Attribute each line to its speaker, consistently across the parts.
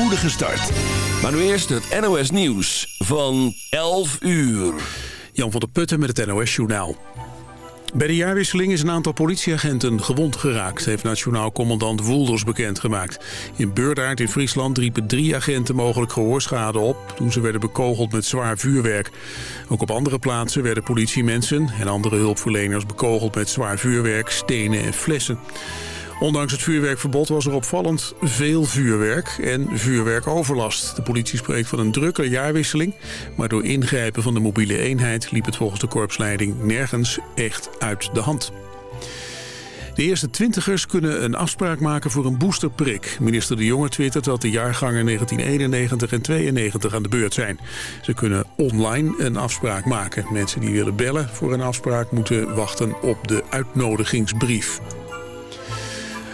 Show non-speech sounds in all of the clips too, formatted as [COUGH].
Speaker 1: spoedige start. Maar nu eerst het NOS Nieuws van 11 uur.
Speaker 2: Jan van der Putten met het NOS Journaal. Bij de jaarwisseling is een aantal politieagenten gewond geraakt... heeft nationaal commandant Woelders bekendgemaakt. In Beurdaard in Friesland riepen drie agenten mogelijk gehoorschade op... toen ze werden bekogeld met zwaar vuurwerk. Ook op andere plaatsen werden politiemensen en andere hulpverleners... bekogeld met zwaar vuurwerk, stenen en flessen. Ondanks het vuurwerkverbod was er opvallend veel vuurwerk en vuurwerkoverlast. De politie spreekt van een drukke jaarwisseling, maar door ingrijpen van de mobiele eenheid liep het volgens de korpsleiding nergens echt uit de hand. De eerste twintigers kunnen een afspraak maken voor een boosterprik. Minister De Jonge twittert dat de jaargangen 1991 en 92 aan de beurt zijn. Ze kunnen online een afspraak maken. Mensen die willen bellen voor een afspraak moeten wachten op de uitnodigingsbrief.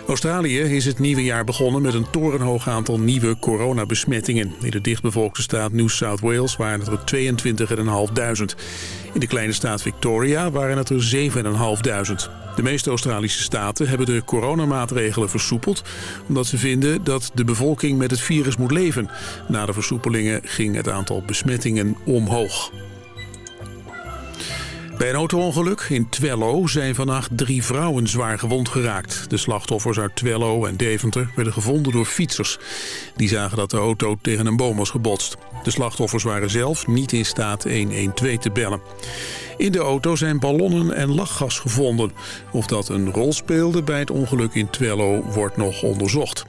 Speaker 2: Australië is het nieuwe jaar begonnen met een torenhoog aantal nieuwe coronabesmettingen. In de dichtbevolkte staat New South Wales waren het er 22.500. In de kleine staat Victoria waren het er 7.500. De meeste Australische staten hebben de coronamaatregelen versoepeld... omdat ze vinden dat de bevolking met het virus moet leven. Na de versoepelingen ging het aantal besmettingen omhoog. Bij een autoongeluk in Twello zijn vannacht drie vrouwen zwaar gewond geraakt. De slachtoffers uit Twello en Deventer werden gevonden door fietsers. Die zagen dat de auto tegen een boom was gebotst. De slachtoffers waren zelf niet in staat 112 te bellen. In de auto zijn ballonnen en lachgas gevonden. Of dat een rol speelde bij het ongeluk in Twello wordt nog onderzocht.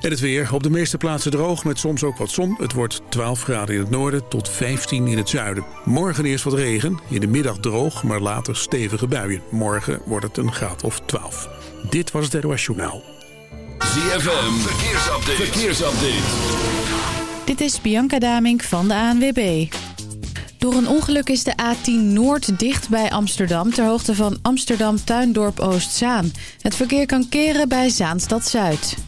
Speaker 2: En het weer. Op de meeste plaatsen droog met soms ook wat zon. Het wordt 12 graden in het noorden tot 15 in het zuiden. Morgen eerst wat regen. In de middag droog, maar later stevige buien. Morgen wordt het een graad of 12. Dit was het NOS Journaal.
Speaker 1: ZFM. Verkeersupdate. Verkeersupdate.
Speaker 3: Dit is Bianca Damink van de ANWB. Door een ongeluk is de A10 Noord dicht bij Amsterdam... ter hoogte van Amsterdam Tuindorp Oostzaan. Het verkeer kan keren bij Zaanstad Zuid.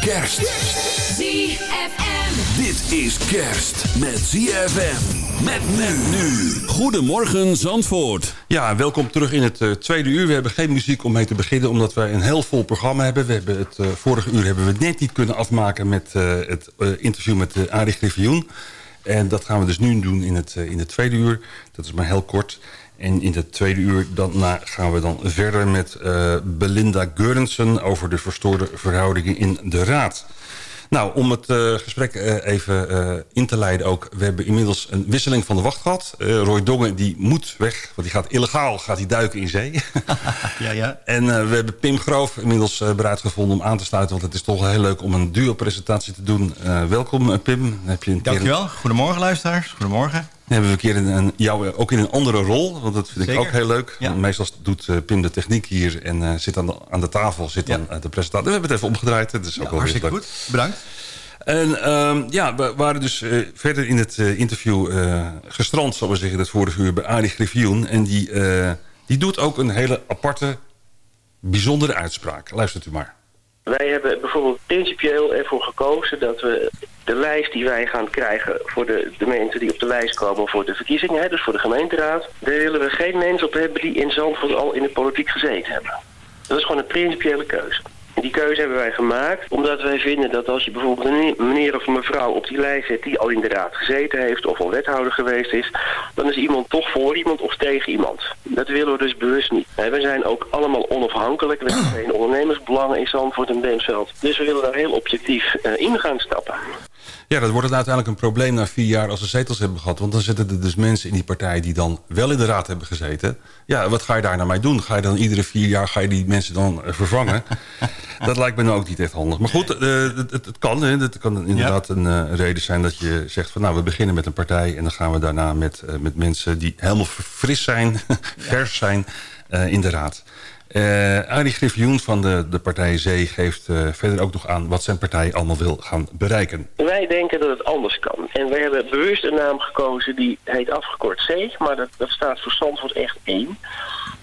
Speaker 1: Kerst.
Speaker 4: ZFM.
Speaker 1: Dit is kerst met ZFM. Met men nu. Goedemorgen Zandvoort.
Speaker 5: Ja, welkom terug in het eh, tweede uur. We hebben geen muziek om mee te beginnen, omdat wij een heel vol programma hebben. We hebben het eh, vorige uur hebben we net niet kunnen afmaken met eh, het interview met uh, Arie Griffioen. En dat gaan we dus nu doen in het, in het tweede uur. Dat is maar heel kort. En in het tweede uur daarna gaan we dan verder met eh, Belinda Geurensen... over de verstoorde verhoudingen in de Raad. Nou, om het eh, gesprek eh, even in te leiden ook. We hebben inmiddels een wisseling van de wacht gehad. Eh, Roy Dongen die moet weg, want die gaat illegaal gaat hij duiken in zee. [LAUGHS] [LAUGHS]
Speaker 6: Ja, ja.
Speaker 5: en we hebben Pim Groof inmiddels bereid gevonden om aan te sluiten. Want het is toch heel leuk om een duo-presentatie te doen. Welkom Pim. Dan Heb je een keer
Speaker 6: Dankjewel. Goedemorgen luisteraars. Goedemorgen.
Speaker 5: Dan hebben we een keer een, een- jou ook in een andere rol. Want dat vind ik ook heel leuk.
Speaker 6: Ja.
Speaker 5: Meestal doet eh, Pim de techniek hier en eh, zit aan de, aan de tafel zit
Speaker 6: Ja.
Speaker 5: dan eh, de presentatie. We hebben het even omgedraaid. Dat is ook
Speaker 6: Ja,
Speaker 5: wel
Speaker 6: hartstikke
Speaker 5: leuk.
Speaker 6: goed. Bedankt.
Speaker 5: En ehm, ja, we waren dus eh, verder in het eh, interview eh, gestrand, zal we zeggen, dat vorige uur bij Arie Griffioen. En die, eh, die doet ook een hele aparte, bijzondere uitspraak. Luistert u maar.
Speaker 7: Wij hebben bijvoorbeeld principieel ervoor gekozen dat we de lijst die wij gaan krijgen voor de, de mensen die op de lijst komen voor de verkiezingen, hè, dus voor de gemeenteraad, daar willen we geen mensen op hebben die in Zandvoort al in de politiek gezeten hebben. Dat is gewoon een principiële keuze. Die keuze hebben wij gemaakt omdat wij vinden dat als je bijvoorbeeld een meneer of een mevrouw op die lijst zet die al in de raad gezeten heeft of al wethouder geweest is, dan is iemand toch voor iemand of tegen iemand. Dat willen we dus bewust niet. We zijn ook allemaal onafhankelijk. We hebben geen ondernemersbelangen in Zandvoort en Bentveld. Dus we willen daar heel objectief eh, in gaan stappen.
Speaker 5: Ja, dat wordt dan uiteindelijk een probleem na vier jaar als ze zetels hebben gehad. Want dan zitten er dus mensen in die partij die dan wel in de raad hebben gezeten. Ja, wat ga je daar nou mee doen? Ga je dan iedere vier jaar ga je die mensen dan eh, vervangen? [LAUGHS] dat lijkt me nou ook niet echt handig. Maar goed, eh, het, het, het kan. Hè. Het kan inderdaad een eh, reden zijn dat je zegt van nou, we beginnen met een partij. En dan gaan we daarna met, met mensen die helemaal fris zijn, [LAUGHS] vers zijn in de raad. Eh Arie Griffioen van de, de partij Zee geeft eh, verder ook nog aan wat zijn partij allemaal wil gaan bereiken.
Speaker 7: Wij denken dat het anders kan. En wij hebben bewust een naam gekozen die heet afgekort C, maar dat, dat staat voor Zandvoort echt één.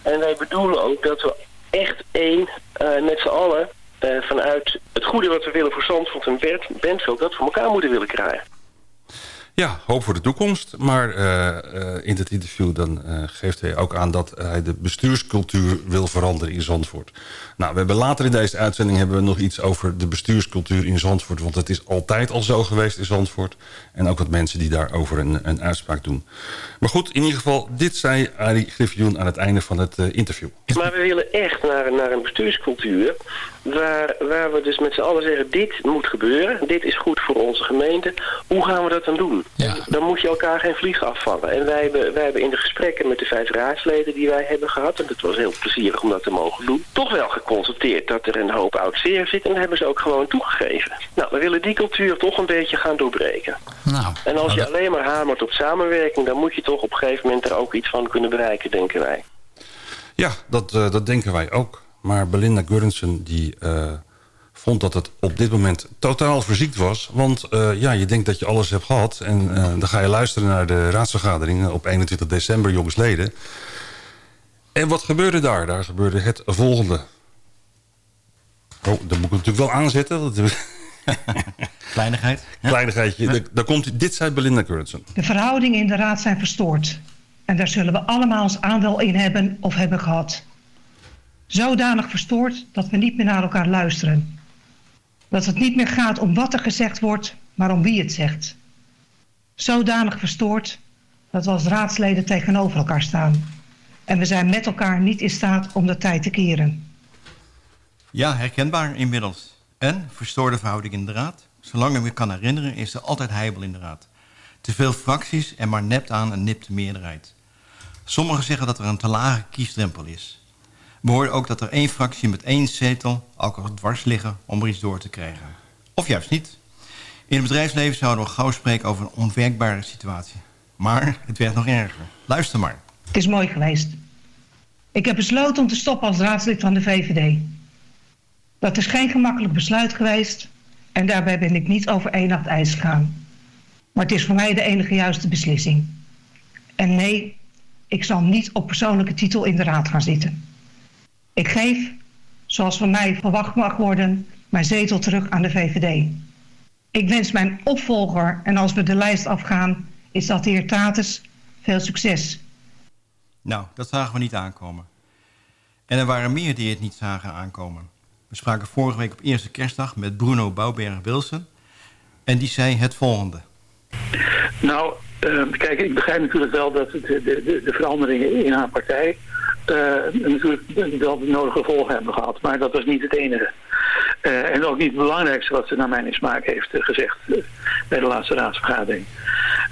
Speaker 7: En wij bedoelen ook dat we echt één eh, met z'n allen vanuit het goede wat we willen voor Zandvoort en Bent, Bentveld, dat voor elkaar moeten willen krijgen.
Speaker 5: Ja, hoop voor de toekomst. Maar eh, eh, in het interview dan, eh, geeft hij ook aan dat hij de bestuurscultuur wil veranderen in Zandvoort. Nou, we hebben later in deze uitzending hebben we nog iets over de bestuurscultuur in Zandvoort. Want het is altijd al zo geweest in Zandvoort. En ook wat mensen die daarover een, een uitspraak doen. Maar goed, in ieder geval, dit zei Arie Griffioen aan het einde van het interview.
Speaker 7: Maar we willen echt naar, naar een bestuurscultuur waar, waar we dus met z'n allen zeggen, dit moet gebeuren, dit is goed voor onze gemeente. Hoe gaan we dat dan doen? Dan moet je elkaar geen vlieg afvallen. En wij hebben, wij hebben in de gesprekken met de vijf raadsleden die wij hebben gehad, en het was heel plezierig om dat te mogen doen, toch wel geconstateerd dat er een hoop oud zeer zit en dat hebben ze ook gewoon toegegeven. Nou, we willen die cultuur toch een beetje gaan doorbreken.
Speaker 8: Nou,
Speaker 7: En als
Speaker 8: nou,
Speaker 7: je alleen maar hamert op samenwerking, dan moet je toch op een gegeven moment er ook iets van kunnen bereiken, denken wij.
Speaker 5: Ja, dat, eh, dat denken wij ook. Maar Belinda Gurrensen die eh, vond dat het op dit moment totaal verziekt was. Want eh, ja, je denkt dat je alles hebt gehad. En eh, dan ga je luisteren naar de raadsvergadering op 21 december, jongsleden. En wat gebeurde daar? Daar gebeurde het volgende. Oh, dan moet ik natuurlijk wel aanzetten. [LAUGHS]
Speaker 6: Kleinigheid.
Speaker 5: Kleinigheidje. Daar- Daar komt, dit zei Belinda Gurrensen.
Speaker 9: De verhoudingen in de raad zijn verstoord. En daar zullen we allemaal ons aandeel in hebben of hebben gehad. Zodanig verstoord dat we niet meer naar elkaar luisteren. Dat het niet meer gaat om wat er gezegd wordt, maar om wie het zegt. Zodanig verstoord dat we als raadsleden tegenover elkaar staan. En we zijn met elkaar niet in staat om de tijd te keren.
Speaker 6: Ja, herkenbaar inmiddels. En verstoorde verhouding in de raad. Zolang ik me kan herinneren is er altijd heibel in de raad. Te veel fracties en maar nept aan een nipte meerderheid. Sommigen zeggen dat er een te lage kiesdrempel is. We hoorden ook dat er één fractie met één zetel al dwars liggen om er iets door te krijgen. Of juist niet. In het bedrijfsleven zouden we gauw spreken over een onwerkbare situatie. Maar het werd nog erger. Luister maar.
Speaker 9: Het is mooi geweest. Ik heb besloten om te stoppen als raadslid van de VVD. Dat is geen gemakkelijk besluit geweest en daarbij ben ik niet over één nacht ijs gegaan. Maar het is voor mij de enige juiste beslissing. En nee, ik zal niet op persoonlijke titel in de raad gaan zitten. Ik geef, zoals van mij verwacht mag worden, mijn zetel terug aan de VVD. Ik wens mijn opvolger, en als we de lijst afgaan, is dat de heer Tatus, veel succes.
Speaker 6: Nou, dat zagen we niet aankomen. En er waren meer die het niet zagen aankomen. We spraken vorige week op eerste kerstdag met Bruno Bouwberg-Wilson. En die zei het volgende.
Speaker 10: Nou, eh, kijk, ik begrijp natuurlijk wel dat de, de, de, de veranderingen in haar partij natuurlijk wel de nodige gevolgen hebben gehad. Maar dat was niet het enige. Eh, en ook niet het belangrijkste wat ze naar mijn smaak heeft eh, gezegd eh, bij de laatste raadsvergadering.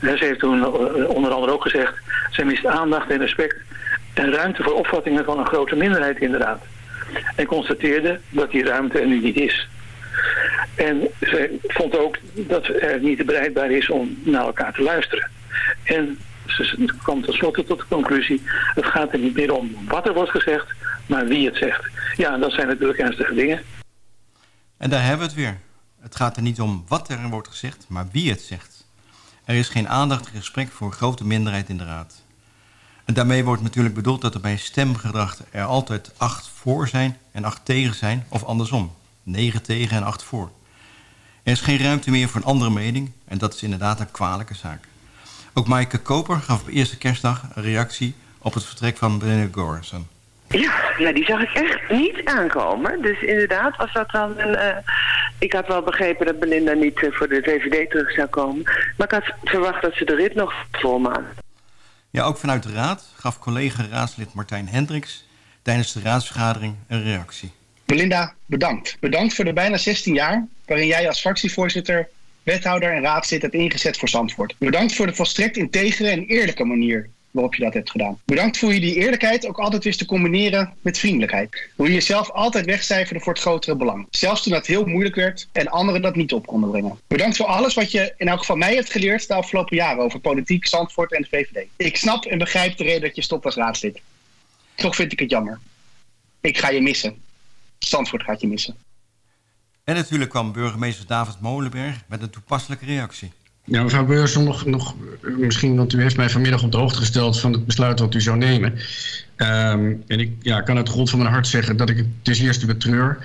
Speaker 10: Eh, ze heeft toen eh, onder andere ook gezegd, ze mist aandacht en respect en ruimte voor opvattingen van een grote minderheid in de raad. En constateerde dat die ruimte er nu niet is. En ze vond ook dat er niet bereidbaar is om naar elkaar te luisteren. En ze kwam tenslotte tot de conclusie, het gaat er niet meer om wat er wordt gezegd, maar wie het zegt. Ja, dat zijn natuurlijk ernstige dingen.
Speaker 6: En daar hebben we het weer. Het gaat er niet om wat er wordt gezegd, maar wie het zegt. Er is geen aandacht en respect voor grote minderheid in de raad. En daarmee wordt natuurlijk bedoeld dat er bij stemgedrag er altijd acht voor zijn en acht tegen zijn, of andersom. Negen tegen en acht voor. Er is geen ruimte meer voor een andere mening en dat is inderdaad een kwalijke zaak. Ook Maaike Koper gaf op eerste kerstdag een reactie op het vertrek van Belinda Gorson.
Speaker 8: Ja, ja, die zag ik echt niet aankomen. Dus inderdaad was dat dan een... eh, ik had wel begrepen dat Belinda niet eh, voor de VVD terug zou komen. Maar ik had verwacht dat ze de rit nog volmaakte.
Speaker 6: Ja, ook vanuit de Raad gaf collega-raadslid Martijn Hendricks... tijdens de raadsvergadering een reactie.
Speaker 11: Belinda, bedankt. Bedankt voor de bijna 16 jaar waarin jij als fractievoorzitter, wethouder en raadslid hebt ingezet voor Zandvoort. Bedankt voor de volstrekt integere en eerlijke manier waarop je dat hebt gedaan. Bedankt voor je die eerlijkheid ook altijd wist te combineren met vriendelijkheid. Hoe je jezelf altijd wegcijferde voor het grotere belang. Zelfs toen dat heel moeilijk werd en anderen dat niet op konden brengen. Bedankt voor alles wat je in elk geval mij hebt geleerd de afgelopen jaren over politiek, Zandvoort en de VVD. Ik snap en begrijp de reden dat je stopt als raadslid. Toch vind ik het jammer. Ik ga je missen. Zandvoort gaat je missen.
Speaker 6: En natuurlijk kwam burgemeester David Molenberg met een toepasselijke reactie.
Speaker 12: Ja, mevrouw Beurson, nog, nog, misschien, want u heeft mij vanmiddag op de hoogte gesteld van het besluit wat u zou nemen. Ehm, en ik ja, kan uit de grond van mijn hart zeggen dat ik het ten eerste betreur.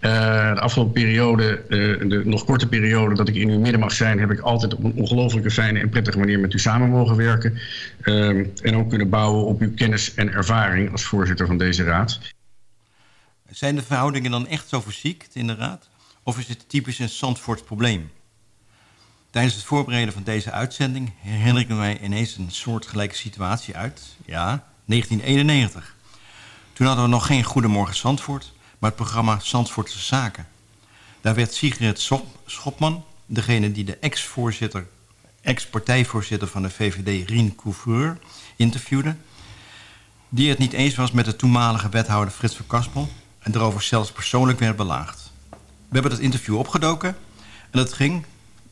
Speaker 12: Eh, de afgelopen periode, eh, de nog korte periode dat ik in uw midden mag zijn, heb ik altijd op een ongelooflijke fijne en prettige manier met u samen mogen werken. Ehm, en ook kunnen bouwen op uw kennis en ervaring als voorzitter van deze raad.
Speaker 6: Zijn de verhoudingen dan echt zo verziekt in de Raad? Of is het typisch een Zandvoorts probleem? Tijdens het voorbereiden van deze uitzending herinner ik mij ineens een soortgelijke situatie uit. Ja, 1991. Toen hadden we nog geen Goedemorgen Zandvoort, maar het programma Zandvoortse Zaken. Daar werd Sigrid Schop- Schopman, degene die de ex-voorzitter, ex-partijvoorzitter van de VVD Rien Couvreur interviewde, die het niet eens was met de toenmalige wethouder Frits van Kaspel en erover zelfs persoonlijk werd belaagd. We hebben dat interview opgedoken en dat ging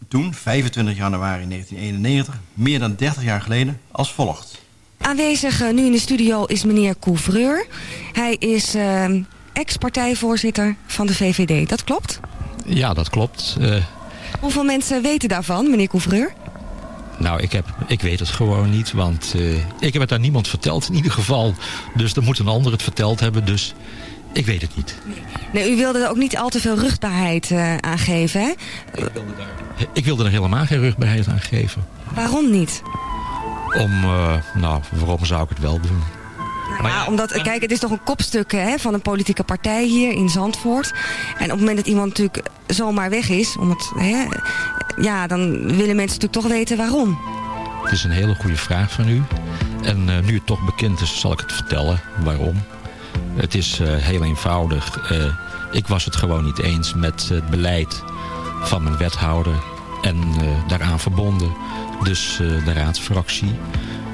Speaker 6: toen, 25 januari 1991, meer dan 30 jaar geleden, als volgt.
Speaker 13: Aanwezig eh, nu in de studio is meneer Couvreur. Hij is eh, ex-partijvoorzitter van de VVD. Dat klopt?
Speaker 14: Ja, dat klopt. Eh,
Speaker 13: Hoeveel mensen weten daarvan, meneer Couvreur?
Speaker 14: nou, ik, heb, ik weet het gewoon niet, want eh, ik heb het aan niemand verteld in ieder geval. Dus dan moet een ander het verteld hebben, dus ik weet het niet.
Speaker 13: Nee, u wilde er ook niet al te veel rugbaarheid eh, aan geven, hè?
Speaker 14: Ik wilde er helemaal geen rugbaarheid aan geven.
Speaker 13: Waarom niet?
Speaker 14: Om, eh, nou, waarom zou ik het wel doen?
Speaker 13: Nou ja, omdat, kijk, het is toch een kopstuk hè, van een politieke partij hier in Zandvoort. En op het moment dat iemand natuurlijk zomaar weg is, om het, hè, ja, dan willen mensen natuurlijk toch weten waarom.
Speaker 14: Het is een hele goede vraag van u. En eh, nu het toch bekend is, zal ik het vertellen waarom. Het is eh, heel eenvoudig. Eh, ik was het gewoon niet eens met het beleid van mijn wethouder en eh, daaraan verbonden. Dus de raadsfractie.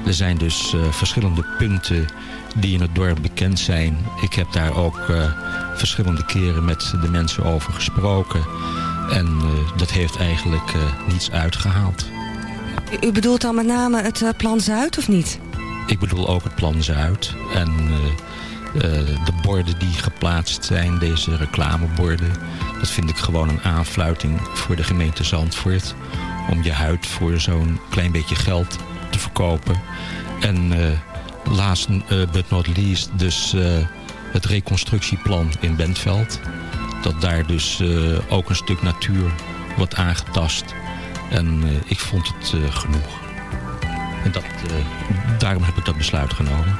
Speaker 14: Er zijn dus verschillende punten die in het dorp bekend zijn. Ik heb daar ook verschillende keren met de mensen over gesproken. En dat heeft eigenlijk niets uitgehaald.
Speaker 13: U, bedoelt dan met name het Plan Zuid, of niet?
Speaker 14: Ik bedoel ook het plan Zuid. En de borden die geplaatst zijn, deze reclameborden... dat vind ik gewoon een aanfluiting voor de gemeente Zandvoort... om je huid voor zo'n klein beetje geld te verkopen. En eh, last eh, but not least dus eh, het reconstructieplan in Bentveld. Dat daar dus eh, ook een stuk natuur wordt aangetast. En eh, ik vond het eh, genoeg. En dat, eh, daarom heb ik dat besluit genomen.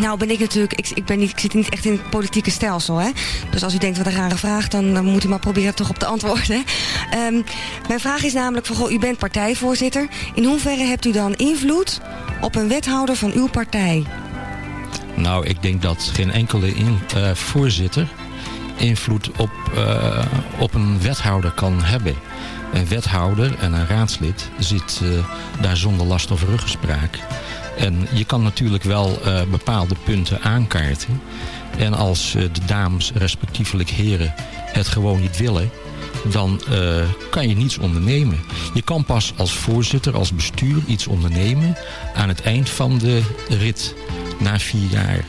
Speaker 13: Nou ben ik natuurlijk, ik, ik, ben niet, ik zit niet echt in het politieke stelsel. Hè? Dus als u denkt wat een rare vraag, dan, dan moet u maar proberen toch op te antwoorden. [LAUGHS] Ehm, mijn vraag is namelijk van, goh, u bent partijvoorzitter. In hoeverre hebt u dan invloed op een wethouder van uw partij?
Speaker 14: Nou, ik denk dat geen enkele eh, voorzitter invloed op, eh, op een wethouder kan hebben. Een wethouder en een raadslid zit eh, daar zonder last of ruggespraak. En je kan natuurlijk wel eh, bepaalde punten aankaarten. En als eh, de dames, respectievelijk heren, het gewoon niet willen... dan eh, kan je niets ondernemen. Je kan pas als voorzitter, als bestuur iets ondernemen... aan het eind van de rit, na vier jaar.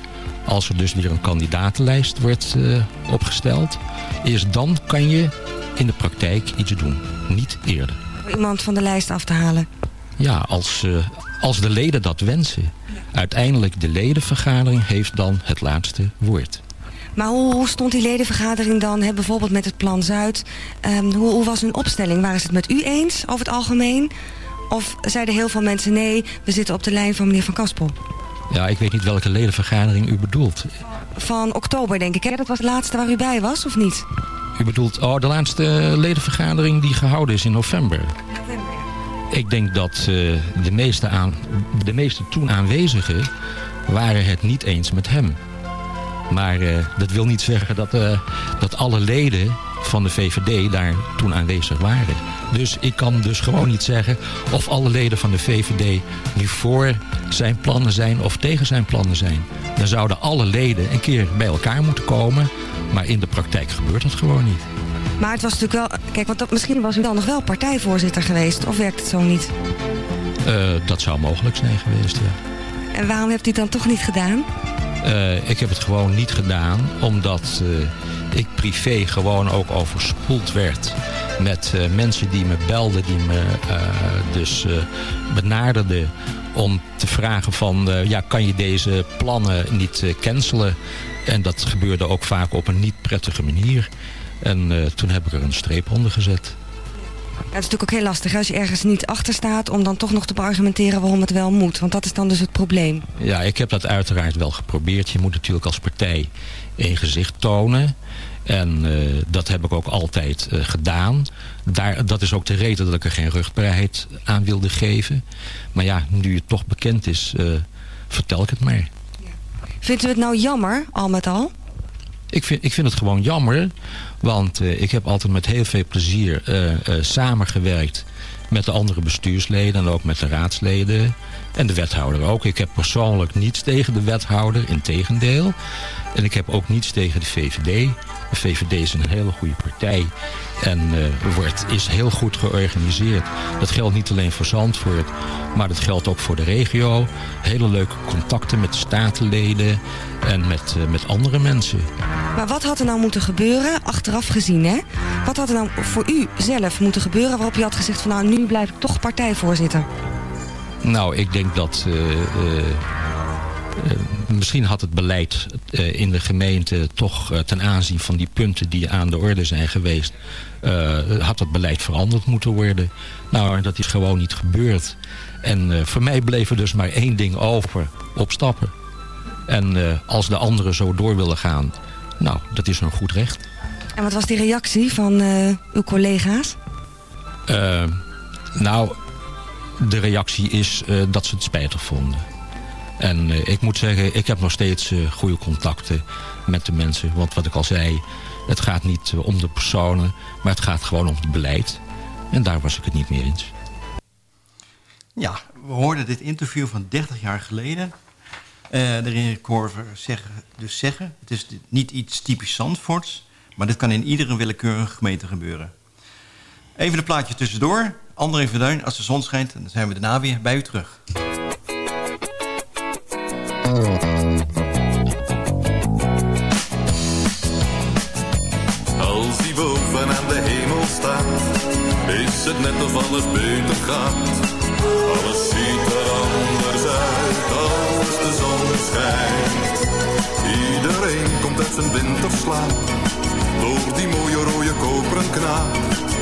Speaker 14: Als er dus weer een kandidatenlijst wordt opgesteld... eerst dan kan je in de praktijk iets doen. Niet eerder.
Speaker 13: Om iemand van de lijst af te halen?
Speaker 14: Ja, als, als de leden dat wensen. Uiteindelijk de ledenvergadering heeft dan het laatste woord.
Speaker 13: Maar hoe, hoe stond die ledenvergadering dan, hè, bijvoorbeeld met het Plan Zuid? Ehm, hoe, hoe was hun opstelling? Waren ze het met u eens over het algemeen? Of zeiden heel veel mensen nee, we zitten op de lijn van meneer Van Kaspel?
Speaker 14: Ja, ik weet niet welke ledenvergadering u bedoelt.
Speaker 13: Van oktober, denk ik. Hè? Dat was de laatste waar u bij was, of niet?
Speaker 14: U bedoelt, oh, de laatste ledenvergadering die gehouden is in november. Ik denk dat eh, de, meeste aan, de meeste toen aanwezigen waren het niet eens met hem. Maar eh, dat wil niet zeggen dat, eh, dat alle leden van de VVD daar toen aanwezig waren. Dus ik kan dus gewoon niet zeggen of alle leden van de VVD nu voor zijn plannen zijn of tegen zijn plannen zijn. Dan zouden alle leden een keer bij elkaar moeten komen. Maar in de praktijk gebeurt dat gewoon niet.
Speaker 13: Maar het was natuurlijk wel... Kijk, want dat, misschien was u dan nog wel partijvoorzitter geweest. Of werkt het zo niet?
Speaker 14: Eh, dat zou mogelijk zijn geweest, ja.
Speaker 13: En waarom hebt u het dan toch niet gedaan?
Speaker 14: Eh, ik heb het gewoon niet gedaan omdat eh, ik privé gewoon ook overspoeld werd met mensen die me belden, die me dus benaderden om te vragen van ja, kan je deze plannen niet cancelen? En dat gebeurde ook vaak op een niet prettige manier. En toen heb ik er een streep onder gezet.
Speaker 13: Ja, het is natuurlijk ook heel lastig als je ergens niet achter staat... om dan toch nog te beargumenteren waarom het wel moet. Want dat is dan dus het probleem.
Speaker 14: Ja, ik heb dat uiteraard wel geprobeerd. Je moet natuurlijk als partij een gezicht tonen. En uh, dat heb ik ook altijd uh, gedaan. Daar, dat is ook de reden dat ik er geen rugbaarheid aan wilde geven. Maar ja, nu het toch bekend is, uh, vertel ik het maar.
Speaker 13: Vindt u het nou jammer, al met al?
Speaker 14: Ik vind, ik vind het gewoon jammer. Want uh, ik heb altijd met heel veel plezier uh, uh, samengewerkt met de andere bestuursleden en ook met de raadsleden en de wethouder ook. Ik heb persoonlijk niets tegen de wethouder, in tegendeel. En ik heb ook niets tegen de VVD. De VVD is een hele goede partij en uh, wordt, is heel goed georganiseerd. Dat geldt niet alleen voor Zandvoort, maar dat geldt ook voor de regio. Hele leuke contacten met de statenleden en met, uh, met andere mensen.
Speaker 13: Maar wat had er nou moeten gebeuren, achteraf gezien, hè? Wat had er nou voor u zelf moeten gebeuren waarop je had gezegd van nou, nu blijf ik toch partijvoorzitter?
Speaker 14: Nou, ik denk dat... Uh, uh, misschien had het beleid in de gemeente toch ten aanzien van die punten die aan de orde zijn geweest, had het beleid veranderd moeten worden. Nou, dat is gewoon niet gebeurd. En voor mij bleef er dus maar één ding over, opstappen. En als de anderen zo door willen gaan, nou, dat is een goed recht.
Speaker 13: En wat was die reactie van uw collega's?
Speaker 14: nou, de reactie is uh, dat ze het spijtig vonden. En uh, ik moet zeggen, ik heb nog steeds uh, goede contacten met de mensen. Want wat ik al zei, het gaat niet om de personen, maar het gaat gewoon om het beleid. En daar was ik het niet meer eens.
Speaker 6: Ja, we hoorden dit interview van 30 jaar geleden. de Korver zeggen, dus zeggen, het is niet iets typisch Zandvoorts... maar dit kan in iedere willekeurige gemeente gebeuren. Even een plaatje tussendoor. André Verduin, als de zon schijnt, dan zijn we daarna weer bij u terug.
Speaker 15: Als die boven aan de hemel staat, is het net of alles beter gaat. Alles ziet er anders uit als de zon schijnt. Iedereen komt uit zijn winterslaap, door die mooie rode koperen knaap.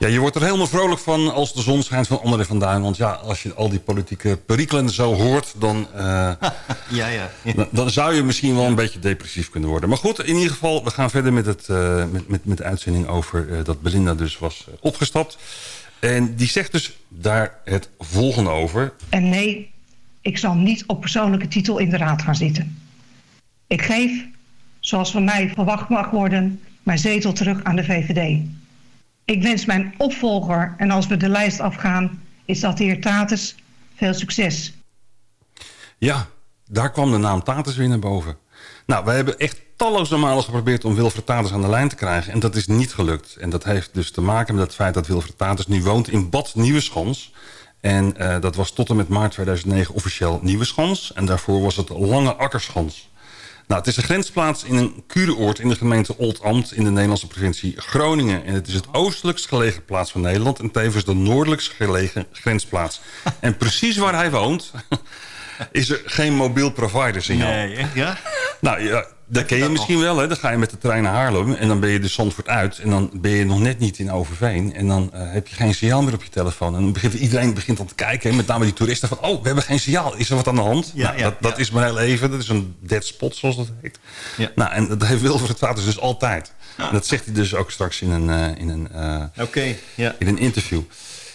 Speaker 5: Ja, je wordt er helemaal vrolijk van als de zon schijnt van André vandaan. Want ja, als je al die politieke perikelen zo hoort... dan, eh, [LAUGHS]
Speaker 6: Ja, ja.
Speaker 5: dan, dan zou je misschien wel een beetje depressief kunnen worden. Maar goed, in ieder geval, we gaan verder met, het, eh, met, met, met de uitzending over eh, dat Belinda dus was opgestapt. En die zegt dus daar het volgende over.
Speaker 9: En nee, ik zal niet op persoonlijke titel in de raad gaan zitten. Ik geef, zoals van mij verwacht mag worden, mijn zetel terug aan de VVD. Ik wens mijn opvolger, en als we de lijst afgaan, is dat de heer Tatus, veel succes.
Speaker 5: Ja, daar kwam de naam Tatus weer naar boven. Nou, wij hebben echt talloze malen geprobeerd om Wilfred Tatus aan de lijn te krijgen. En dat is niet gelukt. En dat heeft dus te maken met het feit dat Wilfred Tatus nu woont in Bad Nieuweschans. En eh, dat was tot en met maart 2009 officieel Nieuweschans. En daarvoor was het Lange Akkerschans. Nou, het is een grensplaats in een kuuroord in de gemeente Oldambt in de Nederlandse provincie Groningen. En het is het oostelijkst gelegen plaats van Nederland en tevens de noordelijkst gelegen grensplaats. [LAUGHS] En precies waar hij woont [LAUGHS] is er geen mobiel provider signaal.
Speaker 6: Nee, echt, ja?
Speaker 5: Nou ja, dat ken je misschien wel. Hè? Dan ga je met de trein naar Haarlem en dan ben je de Zandvoort uit. En dan ben je nog net niet in Overveen. En dan eh, heb je geen signaal meer op je telefoon. En dan begint iedereen begint dan te kijken. hè, Met name die toeristen van, oh, we hebben geen signaal. Is er wat aan de hand?
Speaker 6: Ja,
Speaker 5: nou,
Speaker 6: ja,
Speaker 5: dat dat
Speaker 6: ja.
Speaker 5: is maar heel even. Dat is een dead spot, zoals dat heet.
Speaker 6: Ja.
Speaker 5: Nou, en dat heeft Wilfred Tatus dus altijd. En dat zegt hij dus ook straks in een, eh, in een, eh,
Speaker 6: Oké, ja.
Speaker 5: in een interview.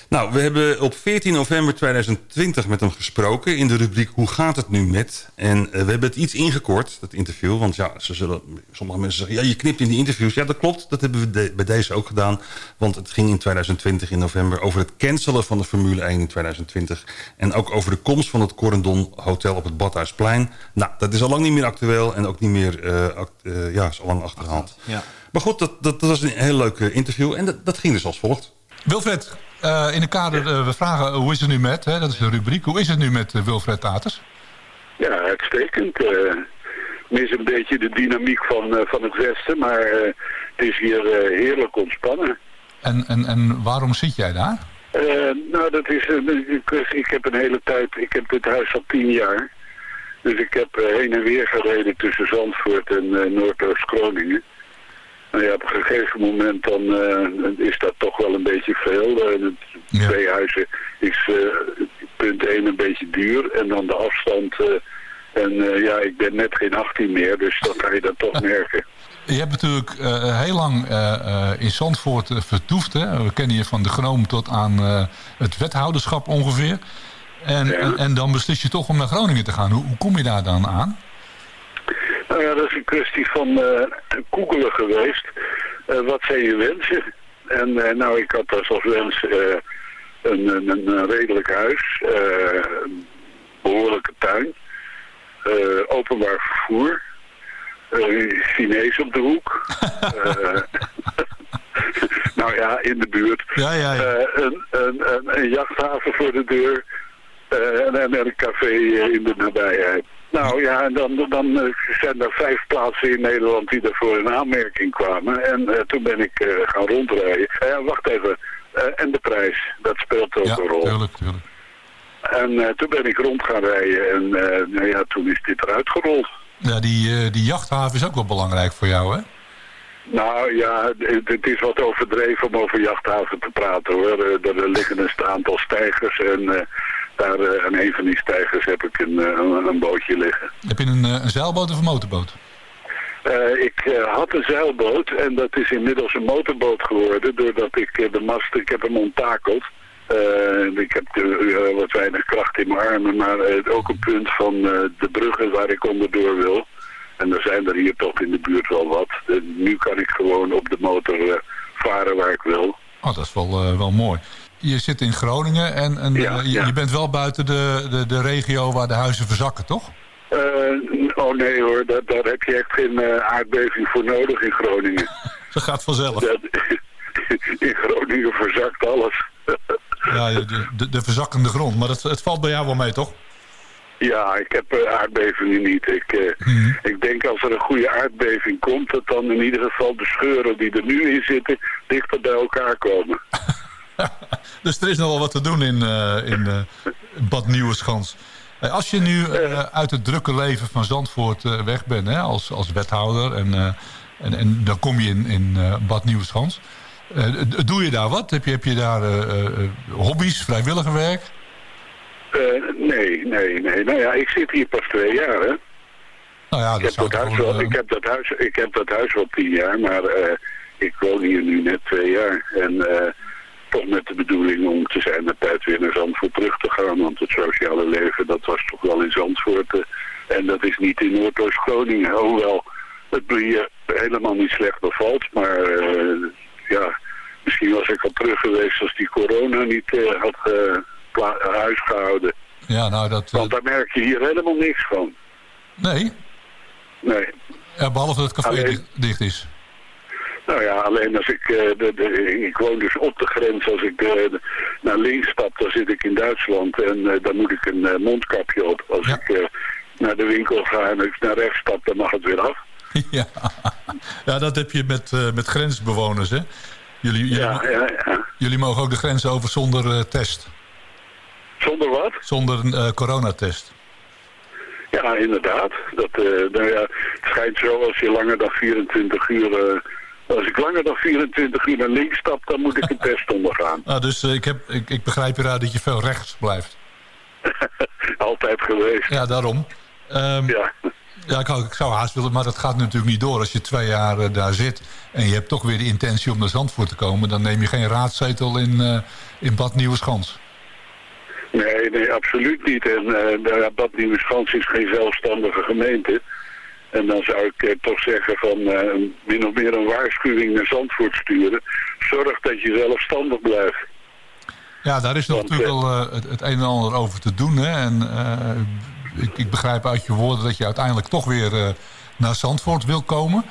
Speaker 5: Nou, we hebben op 14 november 2020 met hem gesproken... in de rubriek Hoe gaat het nu met? En eh, we hebben het iets ingekort, dat interview. Want ja, ze zullen, sommige mensen zeggen... ja, je knipt in die interviews. Ja, dat klopt. Dat hebben we de- bij deze ook gedaan. Want het ging in 2020 in november... over het cancelen van de Formule 1 in 2020. En ook over de komst van het Corendon Hotel op het Badhuisplein. Nou, dat is al lang niet meer actueel... en ook niet meer eh, act- eh, ja, is al lang achterhaald.
Speaker 6: Ja.
Speaker 5: Maar goed, dat, dat, dat was een heel leuk interview. En dat, dat ging dus als volgt.
Speaker 16: Wilfred, eh, in de kader, eh, we vragen hoe is het nu met, hè, dat is de rubriek. Hoe is het nu met eh, Wilfred Tatus?
Speaker 17: Ja, uitstekend. eh mis een beetje de dynamiek van, eh, van het Westen, maar eh, het is hier eh, heerlijk ontspannen.
Speaker 16: En, en, en waarom zit jij daar?
Speaker 17: Eh, nou, dat is kwestie. Ik heb een hele tijd, ik heb dit huis al tien jaar. Dus ik heb eh, heen en weer gereden tussen Zandvoort en eh, Noordoost-Groningen. Nou ja, op een gegeven moment dan eh, is dat toch wel een beetje veel. Eh, het- Twee huizen is eh, punt 1 een beetje duur en dan de afstand. eh, en ja, ik ben net geen 18 meer, dus dan ga je dat toch merken.
Speaker 16: Je hebt natuurlijk heel lang in Zandvoort vertoefd. Hè? We kennen je van de Groom tot aan het wethouderschap ongeveer. En, en, en dan beslis je toch om naar Groningen te gaan. Hoe, hoe kom je daar dan aan?
Speaker 17: Nou ja, dat is een kwestie van eh googelen geweest. Eh, wat zijn je wensen? En eh, nou, ik had dus als wens eh, een, een, een redelijk huis, eh, een behoorlijke tuin, eh, openbaar vervoer, eh, Chinees op de hoek. Eh, [LAUGHS] nou ja, in de buurt.
Speaker 16: Ja, ja, ja.
Speaker 17: Eh, een, een, een, een jachthaven voor de deur. eh, en, en een café eh, in de nabijheid. Nou ja, en dan, dan eh, zijn er vijf plaatsen in Nederland die daarvoor in aanmerking kwamen. En eh, toen ben ik eh, gaan rondrijden. Ja, wacht even. En de prijs, dat speelt ook
Speaker 16: Ja,
Speaker 17: een rol.
Speaker 16: tuurlijk, tuurlijk.
Speaker 17: En toen ben ik rond gaan rijden en nou ja, toen is dit eruit gerold.
Speaker 16: Ja, die, die jachthaven is ook wel belangrijk voor jou, hè?
Speaker 17: Nou ja, het is wat overdreven om over jachthaven te praten hoor. Er liggen een aantal stijgers en daar eh, aan een van die stijgers heb ik een, eh, een, een bootje liggen.
Speaker 16: Heb je een, eh, een zeilboot of een motorboot?
Speaker 17: Ik had een zeilboot en dat is inmiddels een motorboot geworden doordat ik de mast, ik heb hem onttakeld. Ik heb wat weinig kracht in mijn armen, maar ook een punt van de bruggen waar ik onderdoor wil. En er zijn er hier toch in de buurt wel wat. Nu kan ik gewoon op de motor varen waar ik wil.
Speaker 16: Oh, dat is wel, wel mooi. Je zit in Groningen en, en eh, je, je bent wel buiten de, de, de regio waar de huizen verzakken, toch?
Speaker 17: Eh, oh nee hoor, daar, daar heb je echt geen eh, aardbeving voor nodig in Groningen. [LAUGHS]
Speaker 16: Dat gaat vanzelf.
Speaker 17: Dat- [LAUGHS] in Groningen verzakt alles.
Speaker 16: Ja, de, de, de verzakkende grond. Maar dat, het valt bij jou wel mee, toch?
Speaker 17: Ja, ik heb aardbevingen niet. Ik,
Speaker 16: Mhm.
Speaker 17: ik denk als er een goede aardbeving komt, dat dan in ieder geval de scheuren die er nu in zitten, dichter bij elkaar komen. [LAUGHS] [LAUGHS]
Speaker 16: Dus er is nog wel wat te doen in, eh, in eh, Bad Nieuweschans. Eh, als je nu uit het drukke leven van Zandvoort weg bent hè, als, als wethouder... En, en, en dan kom je in, in Bad Nieuweschans. Doe je daar wat? Heb je, heb je daar hobby's, vrijwilligerwerk?
Speaker 17: Nee, nee, nee. Nou ja, ik zit hier pas twee jaar, hè.
Speaker 16: Nou ja,
Speaker 17: ik, heb dat huis wel, ik, heb dat huis, ik heb dat huis wel tien jaar, maar ik woon hier nu net twee jaar. En toch met de bedoeling om te zijn met tijd weer naar Zandvoort terug te gaan. Want het sociale leven, dat was toch wel in Zandvoort. eh, en dat is niet in Noordoost-Groningen. Hoewel het hier helemaal niet slecht bevalt. Maar eh, ja, misschien was ik al terug geweest als die corona niet eh, had eh, pla- huis gehouden.
Speaker 16: Ja, nou dat...
Speaker 17: Want daar merk je hier helemaal niks van.
Speaker 16: Nee?
Speaker 17: Nee.
Speaker 16: Ja, behalve dat het café
Speaker 17: Alleen-
Speaker 16: dicht is.
Speaker 17: Nou ja, alleen als ik, eh, de, de, ik woon dus op de grens, als ik eh, de- naar links stap, dan zit ik in Duitsland en eh, dan moet ik een mondkapje op. Als ik naar de winkel ga en ik naar rechts stap, dan mag het weer af. [LAUGHS]
Speaker 16: ja. ja, dat heb je met, met grensbewoners, hè? Jullie, jullie,
Speaker 17: Ja, ja, ja.
Speaker 16: jullie mogen ook de grens over zonder test.
Speaker 17: Zonder wat?
Speaker 16: Zonder een coronatest.
Speaker 17: Ja, inderdaad. Dat, nou ja, het schijnt zo, als je langer dan 24 uur... als ik langer dan 24 uur naar links stap, dan moet ik een test [LAUGHS] ondergaan.
Speaker 16: Ah, dus eh, ik, heb, ik, ik begrijp hieruit dat je veel rechts blijft. [LAUGHS]
Speaker 17: Altijd geweest.
Speaker 16: Ja, daarom. Ehm,
Speaker 17: ja.
Speaker 16: Ja, ik, zou haast willen, maar dat gaat natuurlijk niet door. Als je twee jaar eh, daar zit en je hebt toch weer de intentie om naar Zandvoort te komen... dan neem je geen raadzetel in, eh, in Bad Nieuweschans.
Speaker 17: Nee, nee, absoluut niet. En nou ja, Bad Nieuweschans is geen zelfstandige gemeente. En dan zou ik eh, toch zeggen van eh, min of meer een waarschuwing naar Zandvoort sturen. Zorg dat je zelfstandig blijft.
Speaker 16: Ja, daar is nog natuurlijk wel eh, het, het een en ander over te doen. Hè? En eh, ik, ik begrijp uit je woorden dat je uiteindelijk toch weer eh, naar Zandvoort wil komen.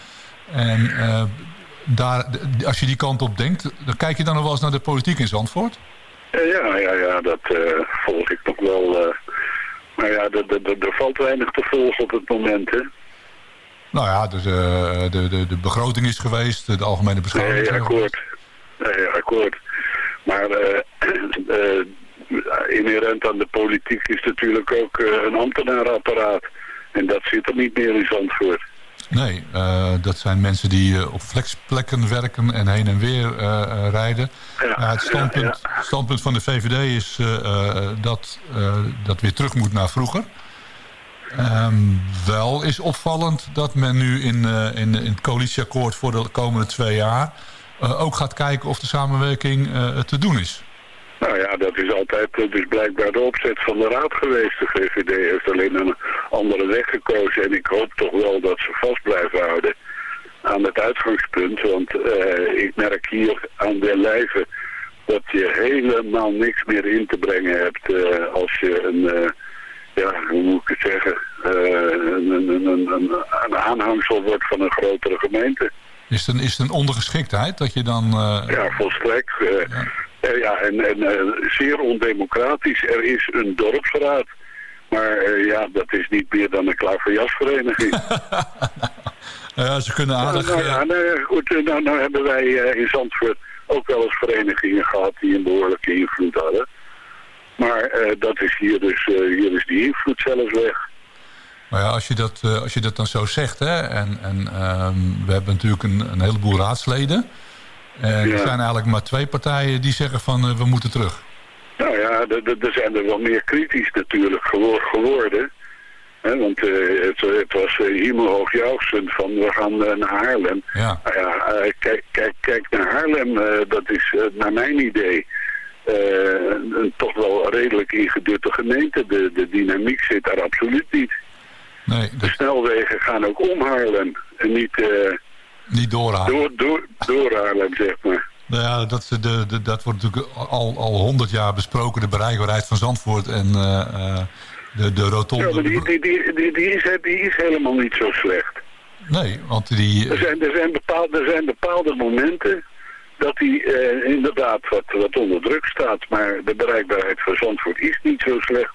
Speaker 16: En eh, daar, als je die kant op denkt, dan kijk je dan nog wel eens naar de politiek in Zandvoort?
Speaker 17: Eh, ja, ja, ja, dat eh, volg ik nog wel. eh. maar ja, er valt weinig te volgen op het moment, hè.
Speaker 16: Nou ja, dus, eh, de, de, de begroting is geweest, de algemene beschouwing
Speaker 17: Nee, akkoord. Nee, akkoord. Maar eh [CLEARS THROAT] eh, inherent aan de politiek is natuurlijk ook een ambtenaarapparaat. En dat zit er niet meer in Zandvoort.
Speaker 16: Nee, dat zijn mensen die op flexplekken werken en heen en weer rijden. Ja, het standpunt, standpunt van de VVD is dat dat weer terug moet naar vroeger. Ehm, wel is opvallend dat men nu in, eh, in, in het coalitieakkoord voor de komende twee jaar... eh, ook gaat kijken of de samenwerking eh, te doen is.
Speaker 17: Nou ja, dat is altijd dus blijkbaar de opzet van de raad geweest. De VVD heeft alleen een andere weg gekozen. En ik hoop toch wel dat ze vast blijven houden aan het uitgangspunt. Want ik merk hier aan de lijve dat je helemaal niks meer in te brengen hebt als je een, ja, hoe moet ik het zeggen, eh, een, een, een, een, een aanhangsel wordt van een grotere gemeente.
Speaker 16: Is het een, is het een ondergeschiktheid dat je dan... eh,
Speaker 17: Ja, volstrekt. eh, eh, ja, en, en zeer ondemocratisch. Er is een dorpsraad. Maar ja, dat is niet meer dan een klaverjasvereniging. [LAUGHS]
Speaker 16: ja, ze kunnen aardig...
Speaker 17: Nou, ja, nou, ja, goed, nou, nou hebben wij in Zandvoort ook wel eens verenigingen gehad die een behoorlijke invloed hadden. Maar eh, dat is hier dus, eh, hier is die invloed zelfs weg.
Speaker 16: Maar ja, als je dat, eh, als je dat dan zo zegt, hè, en, en ehm, we hebben natuurlijk een, een heleboel raadsleden. En er zijn eigenlijk maar twee partijen die zeggen van we moeten terug.
Speaker 17: Nou ja, er- zijn er wel meer kritisch natuurlijk gewo- geworden. Hè, want het, het was hemelhoog juichend van we gaan naar Haarlem.
Speaker 16: Ja.
Speaker 17: Nou ja, kijk, kijk, kijk naar Haarlem, dat is naar mijn idee een, een toch wel redelijk ingedutte gemeente. De, de dynamiek zit daar absoluut niet.
Speaker 16: Nee,
Speaker 17: De snelwegen gaan ook om Haarlem en niet eh,
Speaker 16: Niet doorhalen.
Speaker 17: door, door, door Haarlem, zeg maar.
Speaker 16: Nou ja, dat, de, de, dat wordt natuurlijk al al honderd jaar besproken, de bereikbaarheid van Zandvoort en eh, eh, de, de rotonde.
Speaker 17: Ja, maar die, die, die, die, die, is, die is helemaal niet zo slecht.
Speaker 16: Nee, want die...
Speaker 17: Er zijn, er, zijn bepaalde, er zijn bepaalde momenten dat die eh, inderdaad wat, wat onder druk staat. Maar de bereikbaarheid van Zandvoort is niet zo slecht.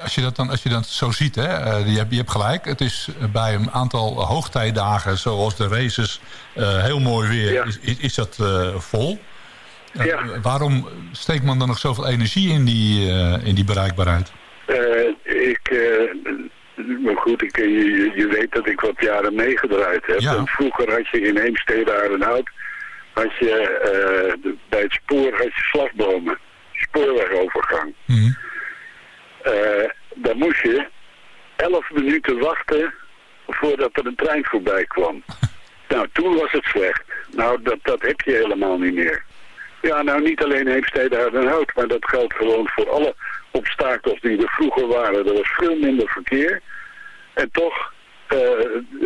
Speaker 16: Als je dat dan als je dat zo ziet, hè, eh, je, hebt, je hebt gelijk. Het is bij een aantal hoogtijdagen, zoals de races, eh, heel mooi weer, is, is, is dat vol. Waarom steekt man dan nog zoveel energie in die, in die bereikbaarheid?
Speaker 17: Ik, maar goed, ik, je, je- je weet dat ik wat jaren meegedraaid heb.
Speaker 16: Ja.
Speaker 17: En vroeger had je in Heemstede Arenhout, had je eh, de- bij het spoor had je slagbomen, spoorwegovergang. Eh, daar moest je elf minuten wachten voordat er een trein voorbij kwam. [LAUGHS] nou, toen was het slecht. Nou, dat, dat heb je helemaal niet meer. Ja, nou niet alleen Heemstede Arenhout, maar dat geldt gewoon voor alle obstakels die er vroeger waren. Er was veel minder verkeer. En toch eh,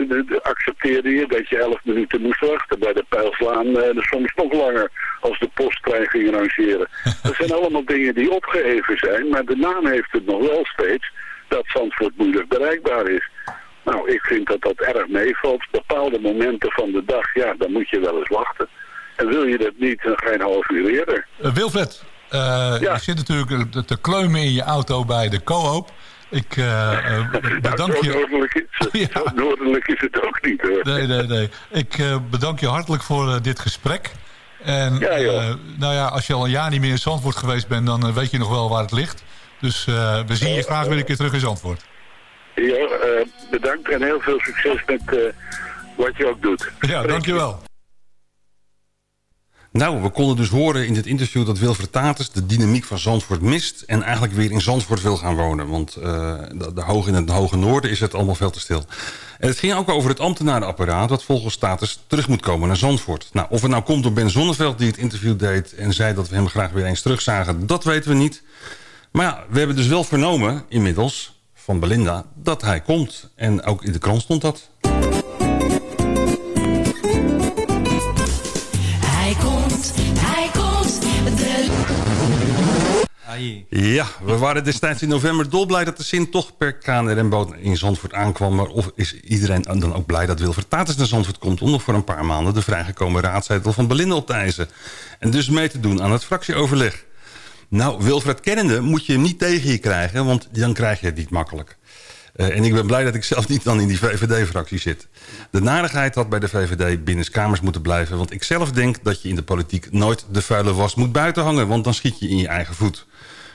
Speaker 17: de- accepteerde je dat je elf minuten moest wachten. Bij de Pijlslaan eh, soms nog langer als de posttrein ging rangeren. [LAUGHS] Dat zijn allemaal dingen die opgeheven zijn, maar de naam heeft het nog wel steeds dat Zandvoort moeilijk bereikbaar is. Nou, ik vind dat dat erg meevalt. Bepaalde momenten van de dag, ja, dan moet je wel eens wachten. En wil je dat niet, dan ga je een half uur eerder.
Speaker 16: Uh, Wilfred, eh, je zit natuurlijk te- te kleumen in je auto bij de co-op. Ik eh, eh, bedank je...
Speaker 17: noordelijk is het, [LAUGHS] zo noordelijk is het ook niet hoor.
Speaker 16: Nee, nee, nee. Ik eh, bedank je hartelijk voor dit gesprek. En eh, nou ja, als je al een jaar niet meer in Zandvoort geweest bent... dan weet je nog wel waar het ligt. Dus we zien je graag weer een keer terug in Zandvoort.
Speaker 17: Ja, bedankt en heel veel succes met wat je ook doet.
Speaker 16: Ja, dankjewel.
Speaker 5: Nou, we konden dus horen in dit interview dat Wilfred Tatus de dynamiek van Zandvoort mist... en eigenlijk weer in Zandvoort wil gaan wonen. Want de hoog in het hoge noorden is het allemaal veel te stil. En het ging ook over het ambtenarenapparaat... dat volgens Tatus terug moet komen naar Zandvoort. Nou, of het nou komt door Ben Zonneveld die het interview deed... en zei dat we hem graag weer eens terugzagen, dat weten we niet. Maar ja, we hebben dus wel vernomen inmiddels van Belinda dat hij komt. En ook in de krant stond dat. Ja, we waren destijds in november dolblij dat de zin toch per KNRM-boot in Zandvoort aankwam. Maar of is iedereen dan ook blij dat Wilfred Tatus naar Zandvoort komt... om nog voor een paar maanden de vrijgekomen raadzetel van Belinda op. En dus mee te doen aan het fractieoverleg. Nou, Wilfred kennende moet je hem niet tegen je krijgen, want dan krijg je het niet makkelijk. Eh, en ik ben blij dat ik zelf niet dan in die VVD-fractie zit. De narigheid had bij de VVD binnenskamers moeten blijven... want ik zelf denk dat je in de politiek nooit de vuile was moet buiten hangen... want dan schiet je in je eigen voet.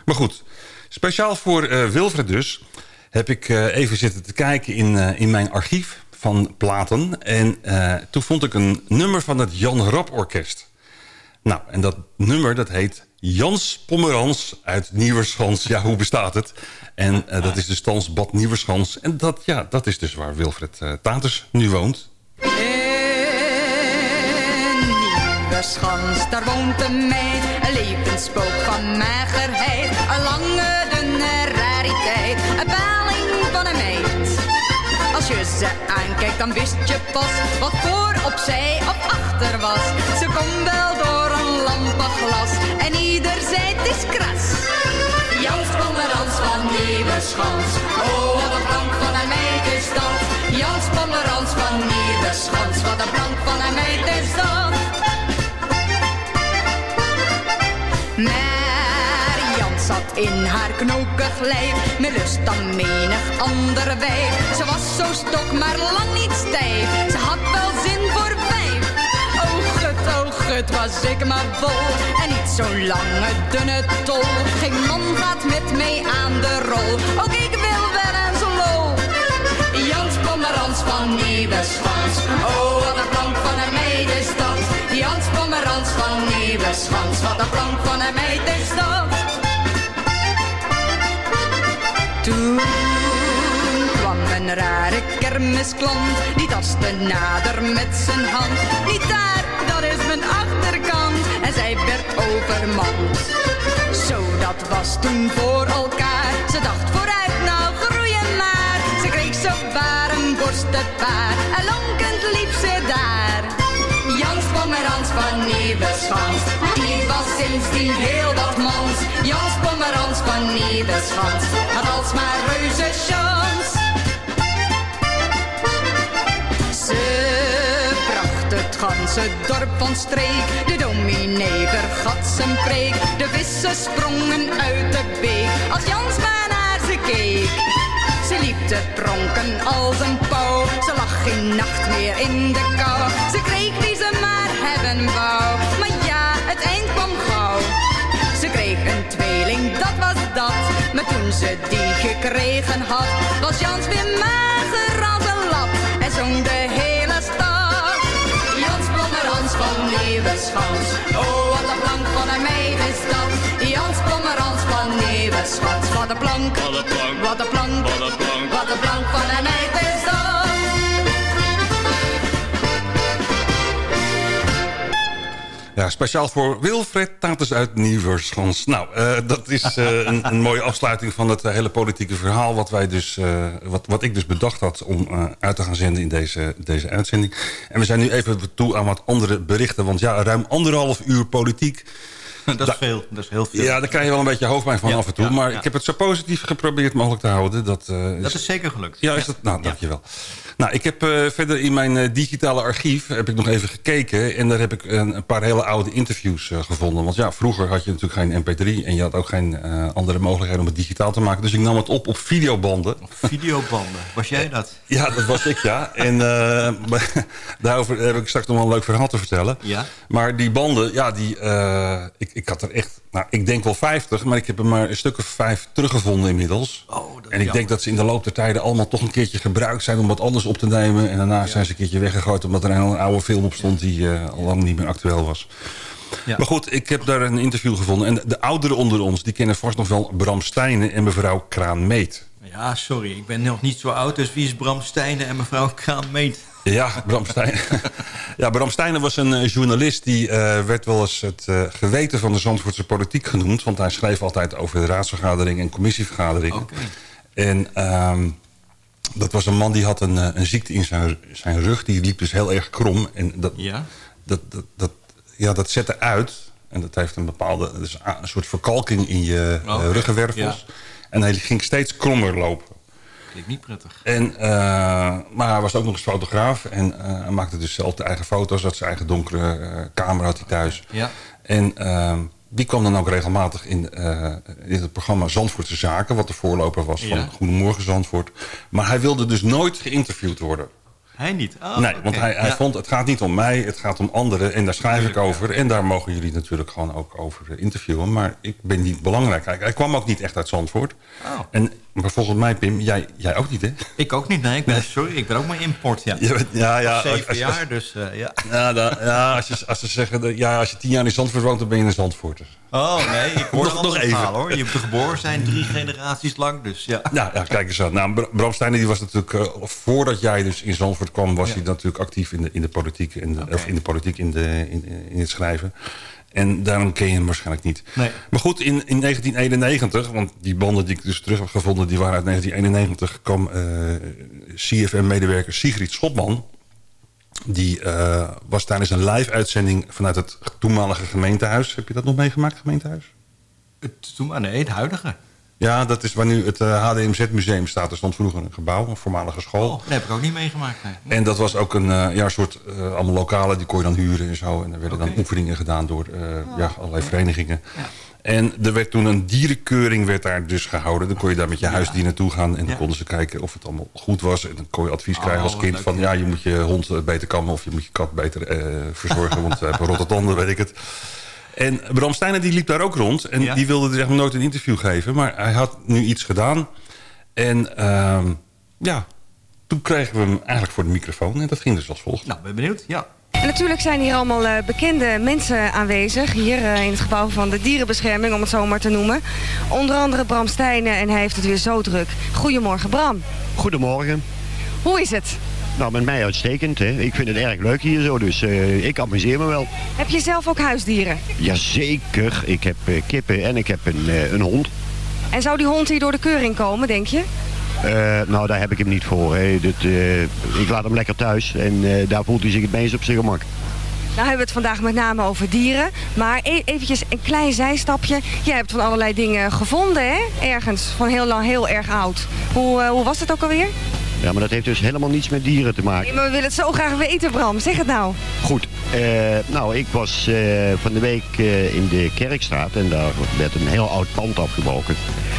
Speaker 5: Maar goed, speciaal voor eh, Wilfred dus... heb ik eh, even zitten te kijken in, eh, in mijn archief van platen. En toen vond ik een nummer van het Jan Rap Orkest. Nou, en dat nummer dat heet Jans Pommerans uit Nieuwerschans. Ja, hoe bestaat het? En dat is dus thans Bad Nieuwerschans. En dat, ja, dat is dus waar Wilfred uh, Taters nu woont.
Speaker 18: Nieuweschans, daar woont een meid, een levensspook van magerheid. Een lange, dunne rariteit, een paling van een meid. Als je ze aankijkt, dan wist je pas wat voor, opzij of achter was. Ze komt wel door een lampenglas en ieder zei het is kras. Jans Pommerans van Nieuweschans, oh wat een plank van een meid is dat. Jans Pommerans van Nieuweschans, wat een plank van een meid is dat. Maar Jan zat in haar knokig lijf, met lust dan menig andere wijf. Ze was zo stok, maar lang niet stijf. Ze had wel zin voor vijf. Oh gut, oh gut, was ik maar vol. En niet zo'n lange, dunne tol. Geen man gaat met mee aan de rol. Ook ik wil wel eens lol. Jans Pommerans van Nieuweschans. Oh, wat een plank van een meid is dat. Jans Pommerans van Nieuweschans. Wat een plank van een meid is dat. Toen kwam een rare kermisklant. Die tastte nader met zijn hand. Niet daar, dat is mijn achterkant. En zij werd overmand. Zo, dat was toen voor elkaar. Ze dacht vooruit, nou groeien maar. Ze kreeg zo waar een borstenpaar. En lonkend liep ze daar. Jans Pommerans van Nieuweschans. Die was sindsdien heel wat mans. Jans Pommerans van Nieuweschans. Had alsmaar reuze chans. Ze bracht het ganse dorp van streek. De dominee vergat zijn preek. De vissen sprongen uit de beek. Als Jans maar naar ze keek. Ze liep te pronken als een pauw. Ze lag geen nacht meer in de kou. Ze kreeg maar hebben wou. Maar ja, het eind kwam gauw. Ze kreeg een tweeling, dat was dat. Maar toen ze die gekregen had, was Jans weer mager als een lap. En zong de hele stad. Jans Pommerans van Nieuweschans. Oh, wat een plank van een meid is dat. Jans Pommerans van Nieuweschans. Wat een plank, wat een plank, wat een plank, wat een plank van een meid
Speaker 5: Ja, speciaal voor Wilfred Tatus uit Nieuwerschans. Nou, eh, dat is eh, een, een mooie afsluiting van het eh, hele politieke verhaal... wat, wij dus, wat, wat ik dus bedacht had om uit te gaan zenden in deze, deze uitzending. En we zijn nu even toe aan wat andere berichten. Want ja, ruim anderhalf uur politiek... [LAUGHS]
Speaker 6: Dat is veel, dat is heel veel.
Speaker 5: Ja, daar krijg je wel een beetje hoofdpijn van
Speaker 6: Ja,
Speaker 5: af en toe.
Speaker 6: ja,
Speaker 5: maar
Speaker 6: ja.
Speaker 5: ik heb het zo positief geprobeerd mogelijk te houden. Dat, eh,
Speaker 6: Dat is zeker gelukt.
Speaker 5: ja, is dat? Nou, dankjewel. Nou, ik heb eh, verder in mijn eh, digitale archief heb ik nog even gekeken. En daar heb ik een, een paar hele oude interviews eh, gevonden. Want ja, vroeger had je natuurlijk geen mp3. En je had ook geen andere mogelijkheden om het digitaal te maken. Dus ik nam het op op videobanden.
Speaker 6: Videobanden, was jij dat? [LAUGHS]
Speaker 5: Ja, dat was ik, ja. En [LAUGHS] daarover heb ik straks nog wel een leuk verhaal te vertellen.
Speaker 6: Ja.
Speaker 5: Maar die banden, ja, die, ik, ik had er echt... Nou, ik denk wel 50, maar ik heb er maar een stuk of vijf teruggevonden inmiddels. en ik denk dat ze in de loop der tijden allemaal toch een keertje gebruikt zijn... om wat anders op te nemen. En daarna zijn ze een keertje weggegooid... omdat er een, oude film op stond die eh, al lang niet meer actueel was. Maar goed, ik heb daar een interview gevonden. En de, de ouderen onder ons, die kennen vast nog wel Bram Stijnen en mevrouw Kraan Meet.
Speaker 6: Ja, sorry, ik ben nog niet zo oud, dus wie is Bram Stijnen en mevrouw Kraan Meet?
Speaker 5: Ja, Bram Stijnen. [LAUGHS] ja, Bram Stijnen was een eh, journalist... die eh, werd wel eens het geweten van de Zandvoortse politiek genoemd. Want hij schreef altijd over de raadsvergaderingen en commissievergaderingen. En ehm, dat was een man die had een, eh, een ziekte in zijn, zijn rug. Die liep dus heel erg krom. En dat,
Speaker 6: Ja?
Speaker 5: dat, dat, dat, ja, dat zette uit. En dat heeft een bepaalde dus een soort verkalking in je eh,
Speaker 6: Oh,
Speaker 5: ruggenwervels. En hij ging steeds krommer lopen.
Speaker 6: Klinkt niet prettig.
Speaker 5: En, eh, maar hij was ook nog eens fotograaf. En hij maakte dus zelf de eigen foto's. Had zijn eigen donkere camera had hij thuis.
Speaker 6: Ja.
Speaker 5: En eh, die kwam dan ook regelmatig in, eh, in het programma Zandvoortse Zaken. Wat de voorloper was van
Speaker 6: Ja.
Speaker 5: Goedemorgen Zandvoort. Maar hij wilde dus nooit geïnterviewd worden.
Speaker 6: Hij niet? Oh,
Speaker 5: nee, want hij, hij
Speaker 6: Ja.
Speaker 5: vond het gaat niet om mij, het gaat om anderen. En daar schrijf ik over. En daar mogen jullie natuurlijk gewoon ook over eh, interviewen. Maar ik ben niet belangrijk. Hij, hij kwam ook niet echt uit Zandvoort.
Speaker 6: Oh.
Speaker 5: En, maar volgens mij, Pim, jij, jij ook niet, hè?
Speaker 6: Ik ook niet, nee. Ik ben, sorry, ik ben ook maar import, ja.
Speaker 5: Ja, ja,
Speaker 6: Al Zeven
Speaker 5: als-
Speaker 6: jaar, dus eh, ja.
Speaker 5: Ja, dan, ja als, je, als ze zeggen, dat- ja, als je tien jaar in Zandvoort woont, dan ben je een Zandvoorter.
Speaker 6: Oh, nee, ik hoor
Speaker 5: Nog-
Speaker 6: nog,
Speaker 5: even.
Speaker 6: hoor. Je hebt geboren zijn drie generaties lang, dus ja.
Speaker 5: Ja, [LAUGHS] ja kijk eens aan. Nou, Bra- Bram Steijnen die was natuurlijk, eh, voordat jij dus in Zandvoort kwam, was
Speaker 6: Ja.
Speaker 5: hij natuurlijk actief in de, in de politiek, in de, of in de politiek, in, de, in, in het schrijven. En daarom ken je hem waarschijnlijk niet.
Speaker 6: Nee.
Speaker 5: Maar goed, in, in 1991, want die banden die ik dus terug heb gevonden, die waren uit 1991, kwam eh, CFM-medewerker Sigrid Schotman. Die eh, was tijdens een live-uitzending vanuit het toenmalige gemeentehuis. Heb je dat nog meegemaakt, gemeentehuis?
Speaker 6: Het, toen maar nee, het huidige.
Speaker 5: Ja, dat is waar nu het eh, HDMZ-museum staat. Er stond vroeger een gebouw, een voormalige school.
Speaker 6: Oh, dat heb ik ook niet meegemaakt. Nee.
Speaker 5: En dat was ook een eh, ja, soort eh, allemaal lokalen, die kon je dan huren en zo. En er werden dan oefeningen gedaan door eh, ja, allerlei verenigingen. En er werd toen een dierenkeuring werd daar dus gehouden. Dan kon je daar met je huisdier naartoe gaan. En dan konden ze kijken of het allemaal goed was. En dan kon je advies krijgen
Speaker 6: Oh,
Speaker 5: als
Speaker 6: wat
Speaker 5: kind
Speaker 6: leuk,
Speaker 5: van...
Speaker 6: ja.
Speaker 5: je moet je hond eh, beter kammen of je moet je kat beter eh, verzorgen. want we hebben rotte [LAUGHS] tanden, weet ik het. En Bram Steijnen die liep daar ook rond. En
Speaker 6: Ja.
Speaker 5: die wilde er echt nooit een interview geven. Maar hij had nu iets gedaan. En ehm, ja, toen kregen we hem eigenlijk voor de microfoon. En dat ging dus als volgt.
Speaker 6: Nou, ben benieuwd. Ja.
Speaker 13: En natuurlijk zijn hier allemaal eh, bekende mensen aanwezig. Hier eh, in het gebouw van de dierenbescherming, om het zo maar te noemen. Onder andere Bram Stijnen en hij heeft het weer zo druk. Goedemorgen Bram.
Speaker 19: Goedemorgen.
Speaker 13: Hoe is het?
Speaker 19: Nou, met mij uitstekend. Hè. Ik vind het erg leuk hier zo, dus eh, ik amuseer me wel.
Speaker 13: Heb je zelf ook huisdieren?
Speaker 19: Jazeker, ik heb kippen en ik heb een, een hond.
Speaker 13: En zou die hond hier door de keuring komen, denk je?
Speaker 19: Eh, nou, daar heb ik hem niet voor. Hè. Dit, eh, ik laat hem lekker thuis en eh, daar voelt hij zich het meest op zijn gemak.
Speaker 13: Nou hebben we het vandaag met name over dieren. Maar e eventjes een klein zijstapje. Jij hebt van allerlei dingen gevonden, hè? Ergens, van heel lang, heel erg oud. Hoe, hoe was het ook alweer?
Speaker 19: Ja, maar dat heeft dus helemaal niets met dieren te maken.
Speaker 13: Nee, maar we willen het zo graag weten, Bram. Zeg het nou.
Speaker 19: Goed, nou ik was van de week in de Kerkstraat en daar werd een heel oud pand afgebroken.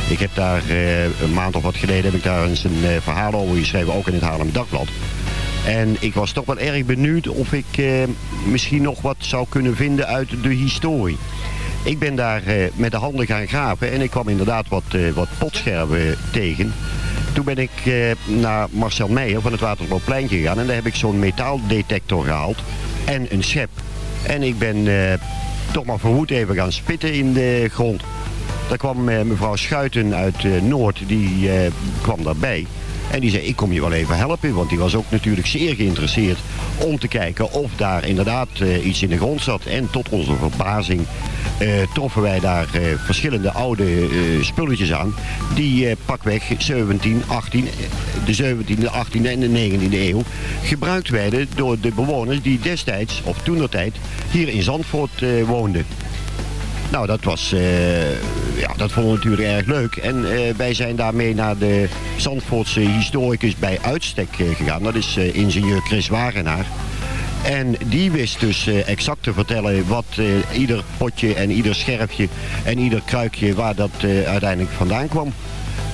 Speaker 19: Ik heb daar eh, een maand of wat geleden heb ik daar eens een eh, verhaal over geschreven, ook in het Haarlem Dagblad. En ik was toch wel erg benieuwd of ik eh, misschien nog wat zou kunnen vinden uit de historie. Ik ben daar met de handen gaan graven en ik kwam inderdaad wat, wat potscherven tegen. Toen ben ik naar Marcel Meijer van het Waterloopplein gegaan en daar heb ik zo'n metaaldetector gehaald en een schep. En ik ben toch maar verwoed even gaan spitten in de grond. Daar kwam eh, mevrouw Schuiten uit eh, Noord, die eh, kwam daarbij. En die zei, ik kom je wel even helpen, want die was ook natuurlijk zeer geïnteresseerd om te kijken of daar inderdaad iets in de grond zat. En tot onze verbazing troffen wij daar verschillende oude spulletjes aan, die pakweg 17, 18, eh, de 17e, 18e en de 19e eeuw gebruikt werden door de bewoners die destijds, of toenertijd, hier in Zandvoort woonden. Nou, dat was, eh, ja, dat vonden we natuurlijk erg leuk. En eh, wij zijn daarmee naar de Zandvoortse historicus bij uitstek eh, gegaan. Dat is ingenieur Chris Wagenaar. En die wist dus exact te vertellen wat ieder potje en ieder scherfje en ieder kruikje waar dat uiteindelijk vandaan kwam.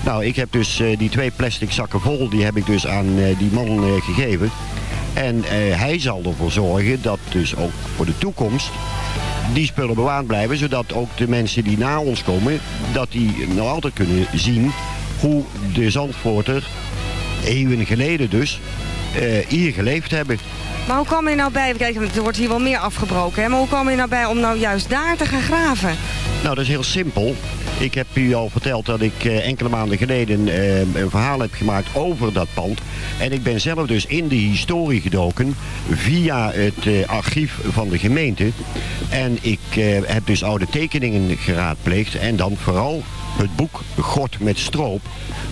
Speaker 19: Nou, ik heb dus die twee plastic zakken vol, die heb ik dus aan die man gegeven. En hij zal ervoor zorgen dat dus ook voor de toekomst die spullen bewaard blijven. Zodat ook de mensen die na ons komen, dat die nog altijd kunnen zien hoe de Zandvoorter, eeuwen geleden dus, eh, hier geleefd hebben.
Speaker 13: Maar hoe kwam je nou bij, kijk, er wordt hier wel meer afgebroken, hè? maar hoe kwam je nou bij om nou juist daar te gaan graven?
Speaker 19: Nou, dat is heel simpel. Ik heb u al verteld dat ik eh, enkele maanden geleden eh, een verhaal heb gemaakt over dat pand. En ik ben zelf dus in de historie gedoken via het eh, archief van de gemeente. En ik heb dus oude tekeningen geraadpleegd en dan vooral het boek God met stroop.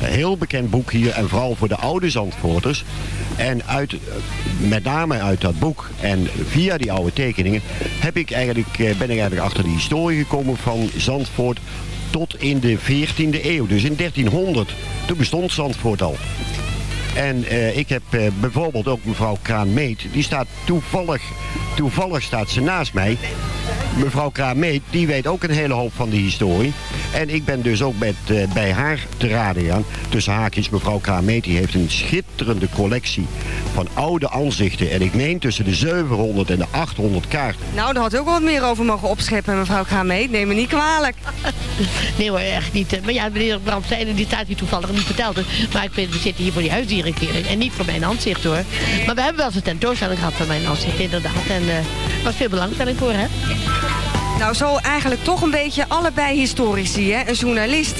Speaker 19: Een heel bekend boek hier en vooral voor de oude Zandvoorters. En uit, met name uit dat boek en via die oude tekeningen heb ik eigenlijk, ben ik eigenlijk achter de historie gekomen van Zandvoort tot in de 14e eeuw. Dus in 1300, toen bestond Zandvoort al. En eh, ik heb eh, bijvoorbeeld ook mevrouw Kraan-Meet, die staat toevallig, toevallig staat ze naast mij. Mevrouw Kraan-Meet, die weet ook een hele hoop van de historie. En ik ben dus ook met, eh, bij haar te raden gegaan. Tussen haakjes, mevrouw Kraan-Meet, die heeft een schitterende collectie van oude aanzichten. En ik meen tussen de 700 en de 800 kaarten.
Speaker 13: Nou, daar had u ook wat meer over mogen opscheppen, mevrouw Krameet. Neem me niet kwalijk. [LAUGHS]
Speaker 20: Nee hoor, echt niet. Maar ja, meneer Bram Steijnen, die staat hier toevallig niet verteld. Maar ik vind, we zitten hier voor die huisdierenkering en niet voor mijn aanzicht hoor. Maar we hebben wel eens een tentoonstelling gehad van mijn aanzicht inderdaad. En er was veel belangstelling voor hè.
Speaker 13: Nou, zo eigenlijk toch een beetje allebei historici, hè? Een journalist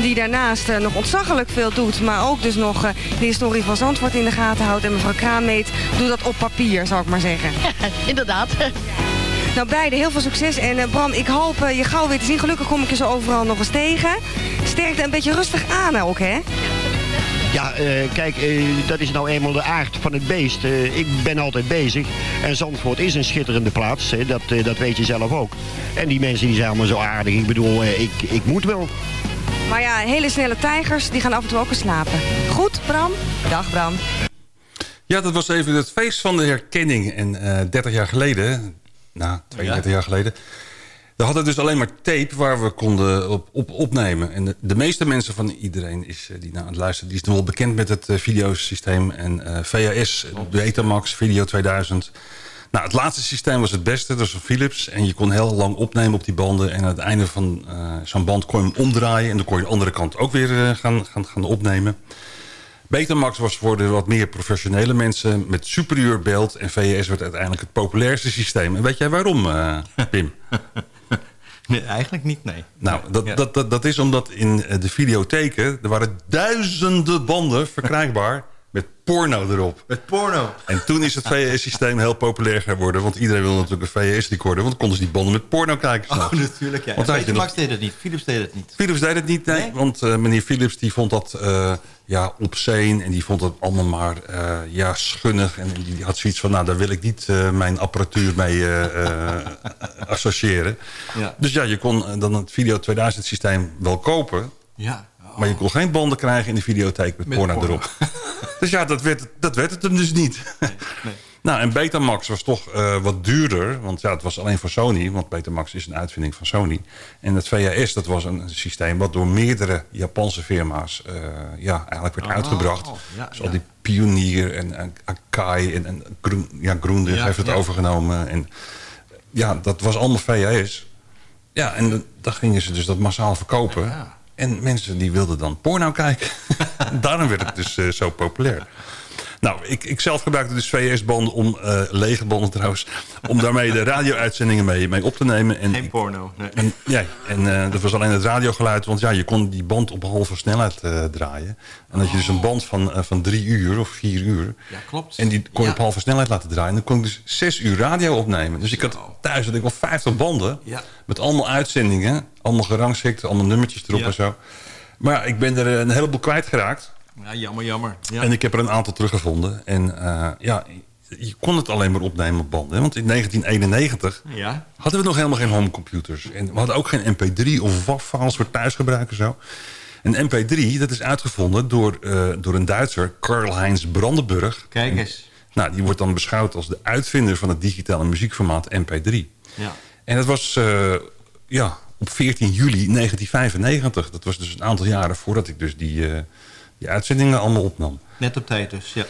Speaker 13: die daarnaast eh, nog ontzaglijk veel doet, maar ook dus nog eh, de historie van Zandvoort in de gaten houdt. En mevrouw Kraammeet doet dat op papier, zou ik maar zeggen. [LAUGHS]
Speaker 20: inderdaad.
Speaker 13: Nou, beide heel veel succes. En eh, Bram, ik hoop je gauw weer te zien. Gelukkig kom ik je zo overal nog eens tegen. Sterkte een beetje rustig aan ook, hè?
Speaker 19: Ja, eh, kijk, eh, dat is nou eenmaal de aard van het beest. Eh, ik ben altijd bezig. En Zandvoort is een schitterende plaats. Hè. Dat, dat weet je zelf ook. En die mensen die zijn allemaal zo aardig. Ik bedoel, eh, ik, ik moet wel.
Speaker 13: Maar ja, hele snelle tijgers, die gaan af en toe ook eens slapen. Goed, Bram? Dag, Bram.
Speaker 5: Ja, dat was even het feest van de herkenning. En eh 30 jaar geleden, nou, 32 jaar geleden... We hadden dus alleen maar tape waar we konden op, op opnemen. En de, de meeste mensen van iedereen is, eh, die naar het luisteren... die is wel bekend met het eh, videosysteem en eh, VHS, Betamax, Video 2000... Nou, het laatste systeem was het beste, dat was een Philips. En je kon heel lang opnemen op die banden. En aan het einde van zo'n band kon je hem omdraaien. En dan kon je de andere kant ook weer gaan, gaan, gaan opnemen. Betamax was voor de wat meer professionele mensen met superieur beeld. En VHS werd uiteindelijk het populairste systeem. En weet jij waarom, eh, [LAUGHS] Pim?
Speaker 6: Nee, eigenlijk niet, nee.
Speaker 5: Nou, dat, dat, dat, dat is omdat in eh, de videotheken... er waren duizenden banden verkrijgbaar met porno erop.
Speaker 6: Met porno?
Speaker 5: En toen is het VHS-systeem heel populair geworden. Want iedereen wil natuurlijk een VHS-recorder. Want dan konden ze die banden met porno kijken.
Speaker 6: Oh, natuurlijk, ja.
Speaker 5: Want nog-
Speaker 6: Betamax deed het niet, Philips deed het niet.
Speaker 5: Philips deed het niet, nee. Want eh, meneer Philips die vond dat ja, obscene. En die vond het allemaal maar eh, ja, schunnig. En die had zoiets van, nou, daar wil ik niet eh, mijn apparatuur mee eh, [LAUGHS] associëren.
Speaker 6: Ja.
Speaker 5: Dus ja, je kon dan het Video 2000 systeem wel kopen.
Speaker 6: Ja.
Speaker 5: Maar je kon geen banden krijgen in de videotheek met,
Speaker 6: Met
Speaker 5: porno,
Speaker 6: porno.
Speaker 5: erop. [LAUGHS] Dus ja, dat werd, dat werd het hem dus niet. Nou, en Betamax was toch eh, wat duurder. Want ja, het was alleen voor Sony. Want Betamax is een uitvinding van Sony. En het VHS, dat was een systeem... wat door meerdere Japanse firma's eh, ja, eigenlijk werd
Speaker 6: Oh,
Speaker 5: uitgebracht.
Speaker 6: ja,
Speaker 5: dus al die Pionier en, en Akai en, en Groen, ja, Groendig
Speaker 6: Ja,
Speaker 5: heeft het overgenomen. En ja, dat was allemaal VHS. Ja, en dan gingen ze dus dat massaal verkopen. En mensen die wilden dan porno kijken. [LAUGHS] Daarom werd het dus eh, zo populair. Nou, ik, ik zelf gebruikte dus VS-banden om, eh lege banden trouwens... om daarmee de radio-uitzendingen mee, mee op te nemen. En,
Speaker 6: Geen porno. Nee.
Speaker 5: en, ja, en eh, dat was alleen het radiogeluid. Want ja, je kon die band op halve snelheid eh, draaien. En dat je dus een band van, van drie uur of vier uur...
Speaker 6: Ja, klopt.
Speaker 5: En die kon je
Speaker 6: Ja.
Speaker 5: op halve snelheid laten draaien. En dan kon ik dus zes uur radio opnemen. Dus ik had thuis had ik wel 50 banden.
Speaker 6: Ja.
Speaker 5: Met allemaal uitzendingen. Allemaal gerangschikt. Allemaal nummertjes erop
Speaker 6: Ja.
Speaker 5: en zo. Maar ik ben er een heleboel kwijtgeraakt.
Speaker 6: Ja, jammer, jammer. Ja.
Speaker 5: En ik heb er een aantal teruggevonden. En eh, ja, je kon het alleen maar opnemen op banden. hè. Want in 1991
Speaker 6: Ja.
Speaker 5: hadden we nog helemaal geen homecomputers. En we hadden ook geen mp3 of WAV-files voor thuisgebruik en zo. Een mp3, dat is uitgevonden door, eh, door een Duitser, Karl-Heinz Brandenburg.
Speaker 6: Kijk eens.
Speaker 5: Nou, die wordt dan beschouwd als de uitvinder van het digitale muziekformaat mp3.
Speaker 6: Ja.
Speaker 5: En dat was eh, ja, op 14 juli 1995. Dat was dus een aantal jaren voordat ik dus die, uitzendingen allemaal opnam.
Speaker 6: Net op tijd dus, ja.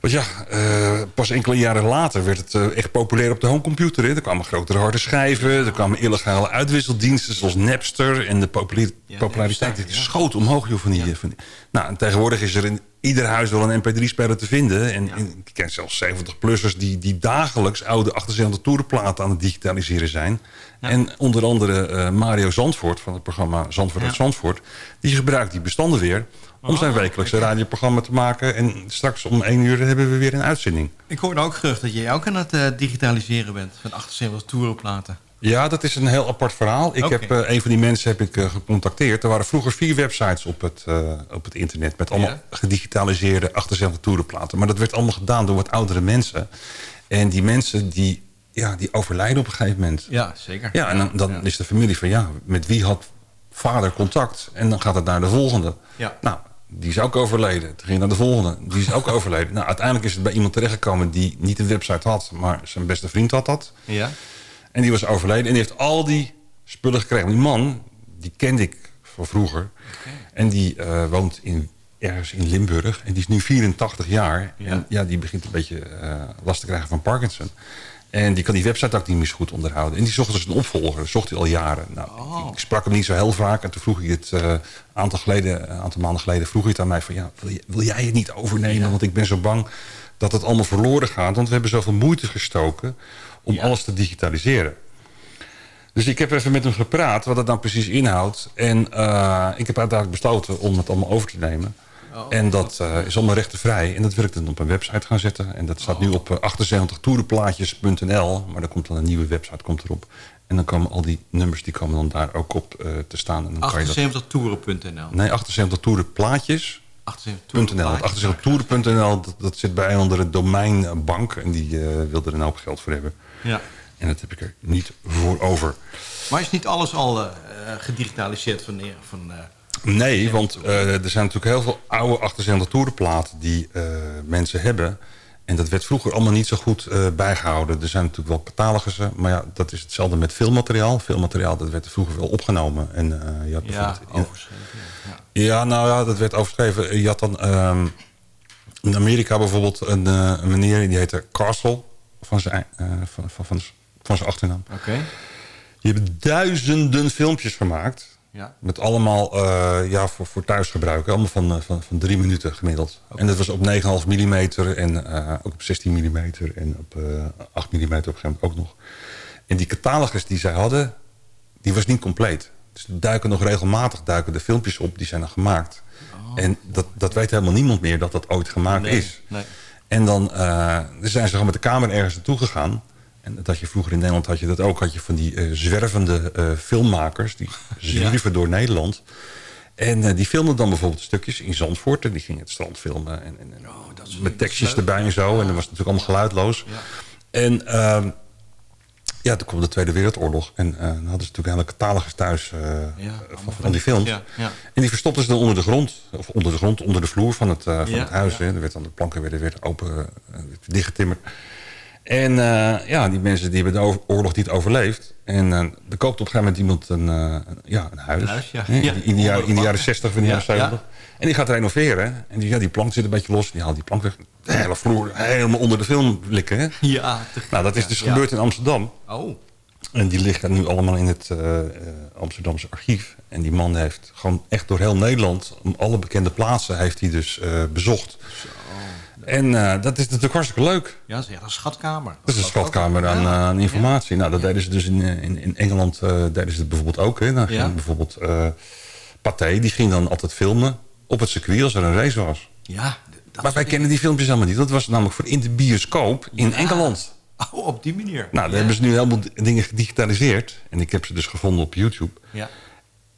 Speaker 5: Want ja, eh, pas enkele jaren later werd het eh, echt populair op de homecomputer. Hè. Er kwamen grotere harde schijven, er kwamen illegale uitwisseldiensten zoals Napster. En de populair- populariteit die schoot omhoog. Joh, van die, van die- Nou, en tegenwoordig is er in ieder huis wel een mp3-speler te vinden. En, en ik ken zelfs 70-plussers die, die dagelijks oude 78 toerenplaten aan het digitaliseren zijn. En onder andere eh, Mario Zandvoort van het programma Zandvoort uit. Zandvoort. Die gebruikt die bestanden weer om zijn wekelijkse radioprogramma te maken. En straks om één uur hebben we weer een uitzending.
Speaker 6: Ik hoorde ook gerucht dat jij ook aan het eh, digitaliseren bent. Van 78 toerenplaten.
Speaker 5: Ja, dat is een heel apart verhaal. Ik heb eh, een van die mensen heb ik eh, gecontacteerd. Er waren vroeger vier websites op het, op het internet... met allemaal
Speaker 6: Ja.
Speaker 5: gedigitaliseerde 78 toerenplaten. Maar dat werd allemaal gedaan door wat oudere mensen. En die mensen die, ja, die overlijden op een gegeven moment.
Speaker 6: Ja, zeker.
Speaker 5: Ja, en dan, dan is de familie van ja, met wie had vader contact? En dan gaat het naar de volgende.
Speaker 6: Ja.
Speaker 5: Nou, die is ook overleden. Het ging naar de volgende. Die is ook [LAUGHS] overleden. Nou, uiteindelijk is het bij iemand terechtgekomen die niet een website had, maar zijn beste vriend had dat.
Speaker 6: Ja.
Speaker 5: En die was overleden en die heeft al die spullen gekregen. Die man, die kende ik van vroeger. En die eh, woont in, ergens in Limburg. En die is nu 84 jaar.
Speaker 6: Ja.
Speaker 5: En ja, die begint een beetje eh, last te krijgen van Parkinson. En die kan die website ook niet meer zo goed onderhouden. En die zocht dus een opvolger. Dat zocht hij al jaren. Nou,
Speaker 6: Oh.
Speaker 5: ik, ik sprak hem niet zo heel vaak. En toen vroeg hij het eh, aantal, geleden, een aantal maanden geleden... vroeg hij het aan mij van... Ja, wil, je- wil jij het niet overnemen? Want ik ben zo bang dat het allemaal verloren gaat. Want we hebben zoveel moeite gestoken om alles te digitaliseren. Dus ik heb even met hem gepraat wat het nou precies inhoudt. En eh, ik heb uiteindelijk besloten om het allemaal over te nemen.
Speaker 6: Oh.
Speaker 5: En dat eh, is allemaal rechtenvrij. En dat wil ik dan op een website gaan zetten. En dat staat
Speaker 6: Oh.
Speaker 5: nu op eh, 78toerenplaatjes.nl. Maar dan komt dan een nieuwe website komt erop. En dan komen al die nummers die komen dan daar ook op eh, te staan. En dan kan je dat...
Speaker 6: 78toeren.nl.
Speaker 5: Nee, 78 toerenplaatjes.
Speaker 6: 78
Speaker 5: .nl. Het 78 toeren.nl, dat, dat zit bij een andere domeinbank. En die eh, wilde er een hoop geld voor hebben.
Speaker 6: Ja.
Speaker 5: En dat heb ik er niet voor over.
Speaker 6: Maar is niet alles al eh, eh, gedigitaliseerd van... van eh,
Speaker 5: Nee, want eh, er zijn natuurlijk heel veel oude 78 toerenplaten die eh, mensen hebben. En dat werd vroeger allemaal niet zo goed eh, bijgehouden. Er zijn natuurlijk wel catalogussen, maar ja, dat is hetzelfde met filmmateriaal. Filmmateriaal, dat werd vroeger wel opgenomen. En, je had
Speaker 6: ja, overschreven.
Speaker 5: Ja, nou ja, dat werd overschreven. Je had dan ehm, in Amerika bijvoorbeeld een, een meneer die heette Castle van zijn, van, van, van, van zijn achternaam.
Speaker 6: Oké.
Speaker 5: Die hebben duizenden filmpjes gemaakt.
Speaker 6: Ja.
Speaker 5: Met allemaal eh, ja, voor, voor thuisgebruik. Allemaal van, eh, van, van drie minuten gemiddeld. En dat was op 9,5 mm en eh, ook op 16 mm en op eh 8 mm op een gegeven moment ook nog. En die catalogus die zij hadden, die was niet compleet. Dus duiken nog regelmatig duiken de filmpjes op, die zijn dan gemaakt. En dat, dat weet helemaal niemand meer dat dat ooit gemaakt
Speaker 6: Nee,
Speaker 5: is.
Speaker 6: nee.
Speaker 5: En dan zijn ze gewoon met de kamer ergens naartoe gegaan. En dat je vroeger in Nederland had je dat ook. Had je van die eh, zwervende eh, filmmakers. Die [LAUGHS] zwierven door Nederland. En eh, die filmden dan bijvoorbeeld stukjes in Zandvoort. En die gingen het strand filmen. En, en, en met tekstjes erbij en zo. En dat was natuurlijk allemaal geluidloos. En ehm, Ja, toen kwam de Tweede Wereldoorlog. En dan hadden ze natuurlijk hele catalogus thuis van, van die films.
Speaker 6: Ja, ja.
Speaker 5: En die verstopten ze dan onder de grond. Of onder de grond, onder de vloer van het, van
Speaker 6: Ja,
Speaker 5: het huis. Hè. Er werd dan de planken werden, werden open, dichtgetimmerd. En eh, ja, die mensen die hebben de oorlog niet overleefd. En eh, er koopt op een gegeven moment iemand een, eh, ja, een huis.
Speaker 6: Een huis, ja.
Speaker 5: Hè,
Speaker 6: Ja.
Speaker 5: In, de jaren, in de jaren 60 of in de
Speaker 6: Ja,
Speaker 5: jaren 70. En die gaat renoveren. En die, ja, die plank zit een beetje los. Die haalt die plank weg. De hele vloer helemaal onder de film likken. Hè?
Speaker 6: Ja,
Speaker 5: Nou, dat is dus
Speaker 6: Ja.
Speaker 5: gebeurd in Amsterdam.
Speaker 6: Oh.
Speaker 5: En die liggen nu allemaal in het Amsterdamse archief. En die man heeft gewoon echt door heel Nederland... om alle bekende plaatsen heeft hij dus bezocht. En eh, dat is natuurlijk hartstikke leuk.
Speaker 6: Ja, dat is echt een schatkamer.
Speaker 5: Dat is een schatkamer aan, eh, aan informatie. Nou, dat deden ze dus in, eh, in, in Engeland eh, deden ze het bijvoorbeeld ook. Hè. Dan ging bijvoorbeeld eh Pathé, die ging dan altijd filmen op het circuit als er een race was.
Speaker 6: Ja.
Speaker 5: maar wij kennen die filmpjes helemaal niet. Dat was namelijk voor in de bioscoop in Engeland.
Speaker 6: Oh, op die manier.
Speaker 5: Nou, daar hebben ze nu helemaal dingen gedigitaliseerd. En ik heb ze dus gevonden op YouTube.
Speaker 6: Ja.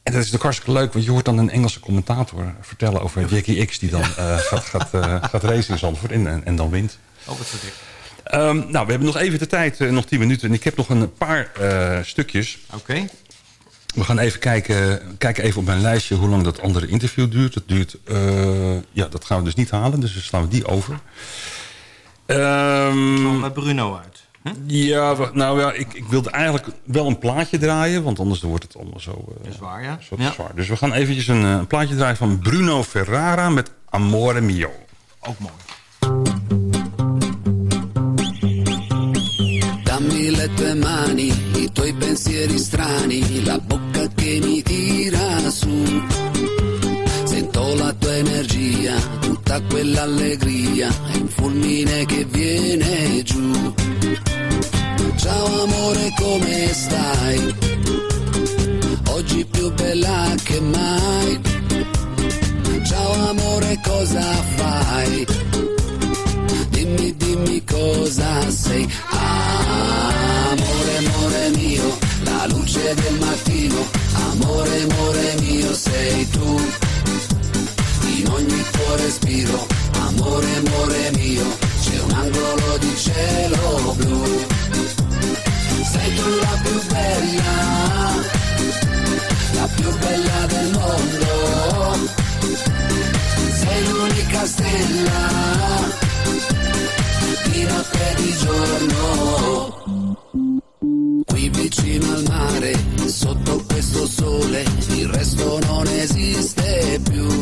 Speaker 5: En dat is natuurlijk hartstikke leuk, want je hoort dan een Engelse commentator vertellen over Jackie X... die dan eh, gaat, gaat, eh, gaat racen in Zandvoort en, en, en dan wint.
Speaker 6: Oh, wat verdikt.
Speaker 5: Ehm, nou, we hebben nog even de tijd, eh, nog 10 minuten. En ik heb nog een paar stukjes.
Speaker 6: Oké.
Speaker 5: We gaan even kijken, kijken even op mijn lijstje hoe lang dat andere interview duurt. Dat duurt, ja, dat gaan we dus niet halen, dus dan slaan we die over. Ehm
Speaker 6: met Bruno uit.
Speaker 5: Ja, nou ja, ik, ik wilde eigenlijk wel een plaatje draaien, want anders wordt het allemaal zo, eh,
Speaker 6: zwaar, ja.
Speaker 5: zo zwaar. Dus we gaan eventjes een, eh, een plaatje draaien van Bruno Ferrara met Amore Mio.
Speaker 6: Ook mooi.
Speaker 21: Dammi le tue mani, i tuoi pensieri strani, la bocca che mi tira su. La tua energia, tutta quell'allegria, è un fulmine che viene giù. Ciao amore, come stai? Oggi più bella che mai. Ciao amore, cosa fai? Dimmi, dimmi cosa sei. Amore, amore mio, la luce del mattino. Amore, amore mio, sei tu. In ogni tuo respiro, amore, amore mio, c'è un angolo di cielo blu. Sei tu la più bella, la più bella del mondo. Sei l'unica stella di notte e di giorno. Qui vicino al mare, sotto questo sole, il resto non esiste più.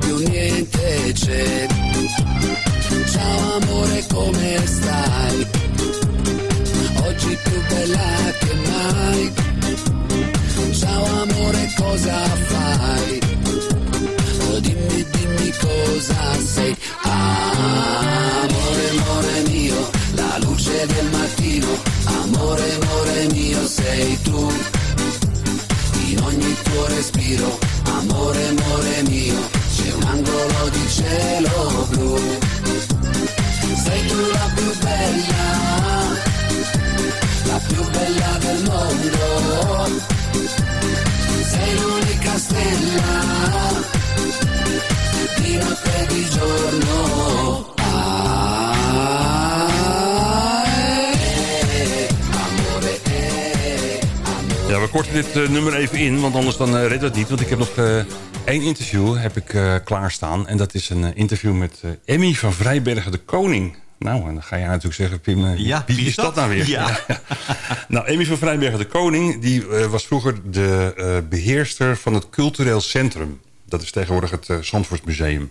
Speaker 21: Più niente c'è. Ciao amore, come stai? Oggi più bella che mai. Ciao amore, cosa fai? Oh, dimmi, dimmi cosa sei. Amore, amore mio, la luce del mattino. Amore, amore mio, sei tu. In ogni tuo respiro, amore, amore mio, c'è un angolo di cielo blu. Sei tu la più bella, la più bella del mondo. Sei l'unica stella di notte e di giorno.
Speaker 5: Ja, we korten dit eh, nummer even in, want anders dan uh, redt het niet. Want ik heb nog eh, één interview heb ik, eh, klaarstaan. En dat is een eh, interview met eh, Emmy van Vrijbergen de Koning. Nou, en dan ga jij natuurlijk zeggen, Pim, eh,
Speaker 6: Ja,
Speaker 5: wie is dat nou weer? [LAUGHS]
Speaker 6: Ja.
Speaker 5: nou, Emmy van Vrijbergen de Koning... die eh, was vroeger de eh, beheerster van het cultureel centrum. Dat is tegenwoordig het uh, Zandvoortsmuseum.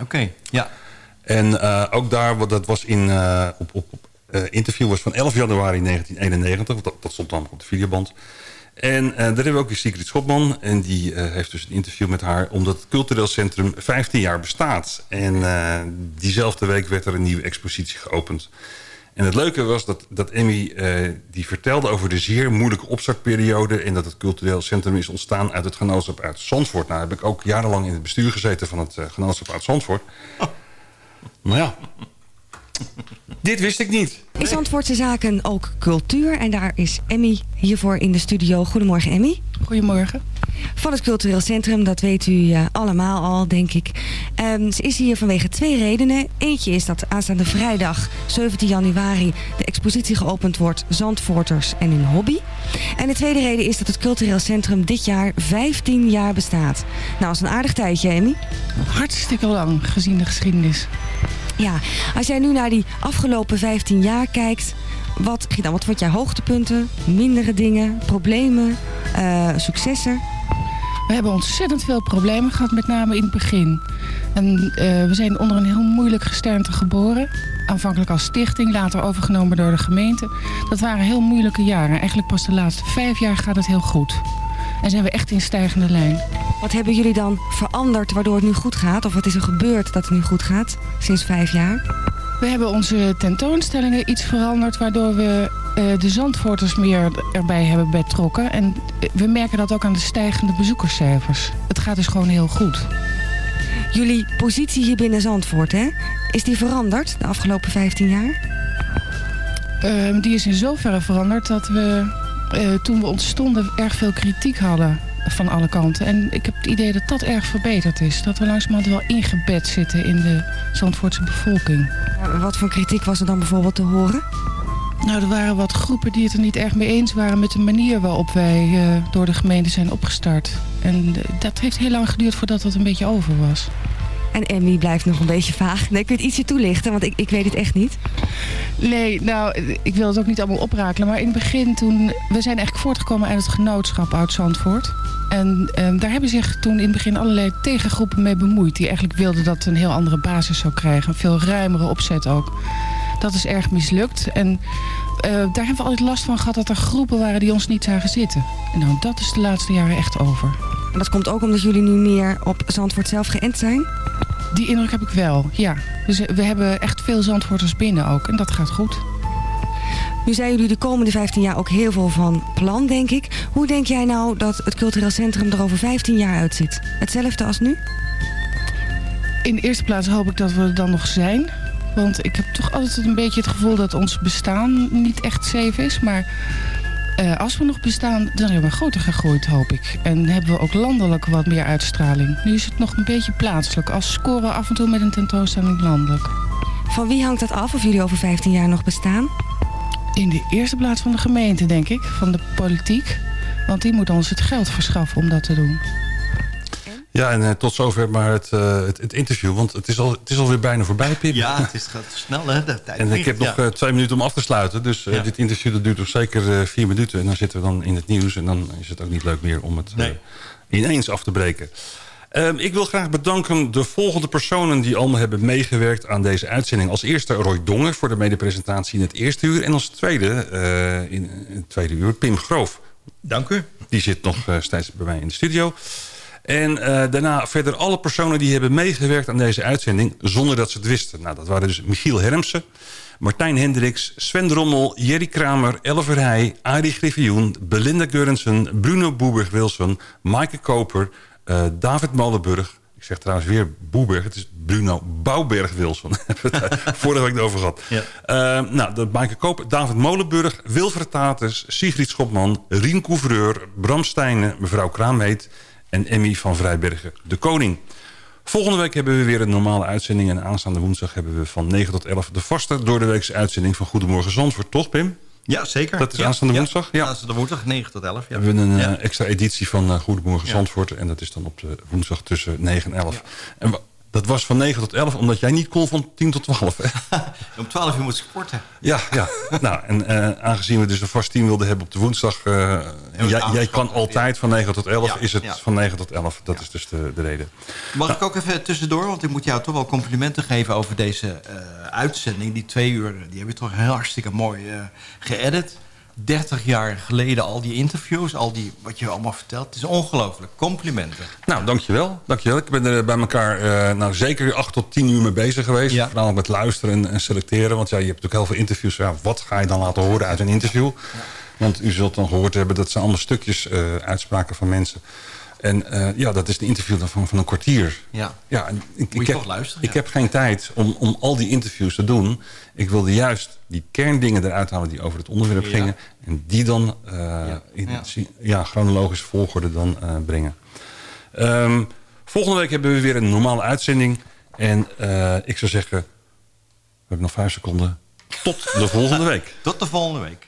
Speaker 6: Oké, ja.
Speaker 5: En ook daar, wat dat was in, op, op, interview was van 11 januari 1991. Dat, dat stond dan op de videoband. En uh, daar hebben we ook die Sigrid Schotman. En die uh, heeft dus een interview met haar... omdat het cultureel centrum 15 jaar bestaat. En uh, diezelfde week werd er een nieuwe expositie geopend. En het leuke was dat, dat Emmy die vertelde over de zeer moeilijke opstartperiode... en dat het cultureel centrum is ontstaan uit het genootschap uit Zandvoort. Nou heb ik ook jarenlang in het bestuur gezeten van het genootschap uit Zandvoort. Maar ja, dit wist ik niet.
Speaker 13: In Zandvoortse zaken ook cultuur. En daar is Emmy hiervoor in de studio. Goedemorgen, Emmy.
Speaker 22: Goedemorgen.
Speaker 13: van het cultureel centrum. Dat weet u eh, allemaal al, denk ik. Ehm, ze is hier vanwege twee redenen. Eentje is dat aanstaande vrijdag 17 januari de expositie geopend wordt Zandvoorters en hun hobby. En de tweede reden is dat het cultureel centrum dit jaar 15 jaar bestaat. Nou, dat is een aardig tijdje, Emmy.
Speaker 23: Hartstikke lang, gezien de geschiedenis.
Speaker 13: Ja, als jij nu naar die afgelopen 15 jaar kijkt... Wat, Gita, wat vond jij hoogtepunten, mindere dingen, problemen, eh, successen?
Speaker 23: We hebben ontzettend veel problemen gehad, met name in het begin. En eh, we zijn onder een heel moeilijk gesternte geboren. Aanvankelijk als stichting, later overgenomen door de gemeente. Dat waren heel moeilijke jaren. Eigenlijk pas de laatste vijf jaar gaat het heel goed. En zijn we echt in stijgende lijn.
Speaker 13: Wat hebben jullie dan veranderd waardoor het nu goed gaat? Of wat is er gebeurd dat het nu goed gaat sinds vijf jaar?
Speaker 23: We hebben onze tentoonstellingen iets veranderd... waardoor we eh, de Zandvoorters meer erbij hebben betrokken. En eh, we merken dat ook aan de stijgende bezoekerscijfers. Het gaat dus gewoon heel goed.
Speaker 13: Jullie positie hier binnen Zandvoort, hè? Is die veranderd de afgelopen 15 jaar?
Speaker 23: Ehm, die is in zoverre veranderd dat we eh, toen we ontstonden erg veel kritiek hadden van alle kanten. En ik heb het idee dat dat erg verbeterd is. Dat we langzamerhand wel ingebed zitten in de Zandvoortse bevolking.
Speaker 13: Wat voor kritiek was er dan bijvoorbeeld te horen?
Speaker 23: Nou, er waren wat groepen die het er niet erg mee eens waren... met de manier waarop wij eh, door de gemeente zijn opgestart. En eh, dat heeft heel lang geduurd voordat dat een beetje over was.
Speaker 13: En Emmy blijft nog een beetje vaag. Nee, kun je het ietsje toelichten? Want ik, ik weet het echt niet.
Speaker 23: Nee, nou, ik wil het ook niet allemaal oprakelen. Maar in het begin toen... We zijn eigenlijk voortgekomen uit het genootschap uit Zandvoort. En ehm, daar hebben zich toen in het begin allerlei tegengroepen mee bemoeid. Die eigenlijk wilden dat een heel andere basis zou krijgen. Een veel ruimere opzet ook. Dat is erg mislukt. En eh, daar hebben we altijd last van gehad dat er groepen waren die ons niet zagen zitten. En nou, dat is de laatste jaren echt over.
Speaker 13: En dat komt ook omdat jullie nu meer op Zandvoort zelf geënt zijn?
Speaker 23: Die indruk heb ik wel, ja. Dus eh, we hebben echt veel Zandvoorters binnen ook. En dat gaat goed.
Speaker 13: Nu zijn jullie de komende 15 jaar ook heel veel van plan, denk ik. Hoe denk jij nou dat het cultureel centrum er over 15 jaar uitziet? Hetzelfde als nu?
Speaker 23: In de eerste plaats hoop ik dat we er dan nog zijn. Want ik heb toch altijd een beetje het gevoel dat ons bestaan niet echt safe is. Maar eh, als we nog bestaan, dan zijn we groter gegroeid, hoop ik. En hebben we ook landelijk wat meer uitstraling. Nu is het nog een beetje plaatselijk. Als scoren we af en toe met een tentoonstelling landelijk.
Speaker 13: Van wie hangt dat af of jullie over 15 jaar nog bestaan?
Speaker 23: In de eerste plaats van de gemeente, denk ik. Van de politiek. Want die moet ons het geld verschaffen om dat te doen.
Speaker 5: Ja, en eh, tot zover maar het, eh, het, het interview. Want het is, al, het is alweer bijna voorbij, Pip.
Speaker 6: Ja, het is, gaat snel, hè? De tijd
Speaker 5: En ik heb nog eh, twee minuten om af te sluiten. Dus
Speaker 6: Ja.
Speaker 5: dit interview dat duurt nog zeker vier minuten. En dan zitten we dan in het nieuws. En dan is het ook niet leuk meer om het eh, ineens af te breken. Ehm, ik wil graag bedanken de volgende personen die allemaal hebben meegewerkt aan deze uitzending. Als eerste Roy Dongen voor de medepresentatie in het eerste uur. En als tweede, eh, in het tweede uur, Pim Groof.
Speaker 6: Dank u.
Speaker 5: Die zit nog steeds bij mij in de studio. En eh, daarna verder alle personen die hebben meegewerkt aan deze uitzending... zonder dat ze het wisten. Nou, dat waren dus Michiel Hermsen, Martijn Hendricks... Sven Drommel, Jerry Kramer, Elle Verheij, Arie Griffioen... Belinda Geurensen, Bruno Boeberg-Wilson... Maaike Koper, eh, David Molenburg... Ik zeg trouwens weer Boeberg. Het is Bruno Bouwberg-Wilson. [LAUGHS] [LAUGHS] Vorige week over gehad.
Speaker 6: Ja.
Speaker 5: Eh, nou, de Maaike Koper, David Molenburg, Wilfred Tatus, Sigrid Schopman, Rien Couvreur, Bram Stijnen, mevrouw Kraamheet en Emmy van Vrijbergen, de koning. Volgende week hebben we weer een normale uitzending. En aanstaande woensdag hebben we van 9 tot 11 de vaste doordeweekse uitzending van Goedemorgen Zandvoort. Toch, Pim?
Speaker 6: Ja, zeker.
Speaker 5: Dat is
Speaker 6: Ja,
Speaker 5: aanstaande
Speaker 6: ja.
Speaker 5: woensdag? Ja.
Speaker 6: Aanstaande woensdag, 9 tot 11. Ja.
Speaker 5: We hebben een eh, extra editie van eh, Goedemorgen. Zandvoort. En dat is dan op de woensdag tussen 9 en 11. En dat was van 9 tot 11, omdat jij niet kon van 10 tot 12. Hè? [LAUGHS]
Speaker 6: Om 12 uur moet sporten.
Speaker 5: Ja, ja. [LAUGHS] nou, en eh, aangezien we dus een vast team wilden hebben op de woensdag...
Speaker 6: het
Speaker 5: jij, kan altijd van 9 tot 11,
Speaker 6: Ja,
Speaker 5: is het
Speaker 6: ja.
Speaker 5: van 9 tot 11. Dat is dus de, de reden.
Speaker 6: Mag ik ook even tussendoor, want ik moet jou toch wel complimenten geven over deze eh, uitzending. Die twee uur, die heb je toch heel hartstikke mooi geëdit. 30 jaar geleden al die interviews, al die wat je allemaal vertelt. Het is ongelooflijk. Complimenten.
Speaker 5: Nou, dankjewel. dankjewel. Ik ben er bij elkaar eh, nou, zeker 8 tot 10 uur mee bezig geweest. Vooral met luisteren en, en selecteren. Want ja, je hebt natuurlijk heel veel interviews. Ja, wat ga je dan laten horen uit een interview? Want u zult dan gehoord hebben dat ze allemaal stukjes eh, uitspraken van mensen. En eh, ja, dat is een interview dan van, van een kwartier.
Speaker 6: Ja.
Speaker 5: ja en ik, ik heb,
Speaker 6: luisteren,
Speaker 5: Ik
Speaker 6: ja.
Speaker 5: heb geen tijd om, om al die interviews te doen. Ik wilde juist die kerndingen eruit halen die over het onderwerp
Speaker 6: Ja.
Speaker 5: gingen. En die dan eh, in
Speaker 6: Ja.
Speaker 5: ja. chronologische volgorde dan eh, brengen. Ehm, volgende week hebben we weer een normale uitzending. En ik zou zeggen, we hebben nog vijf seconden. Tot de volgende week. [LAUGHS]
Speaker 6: Tot de volgende week.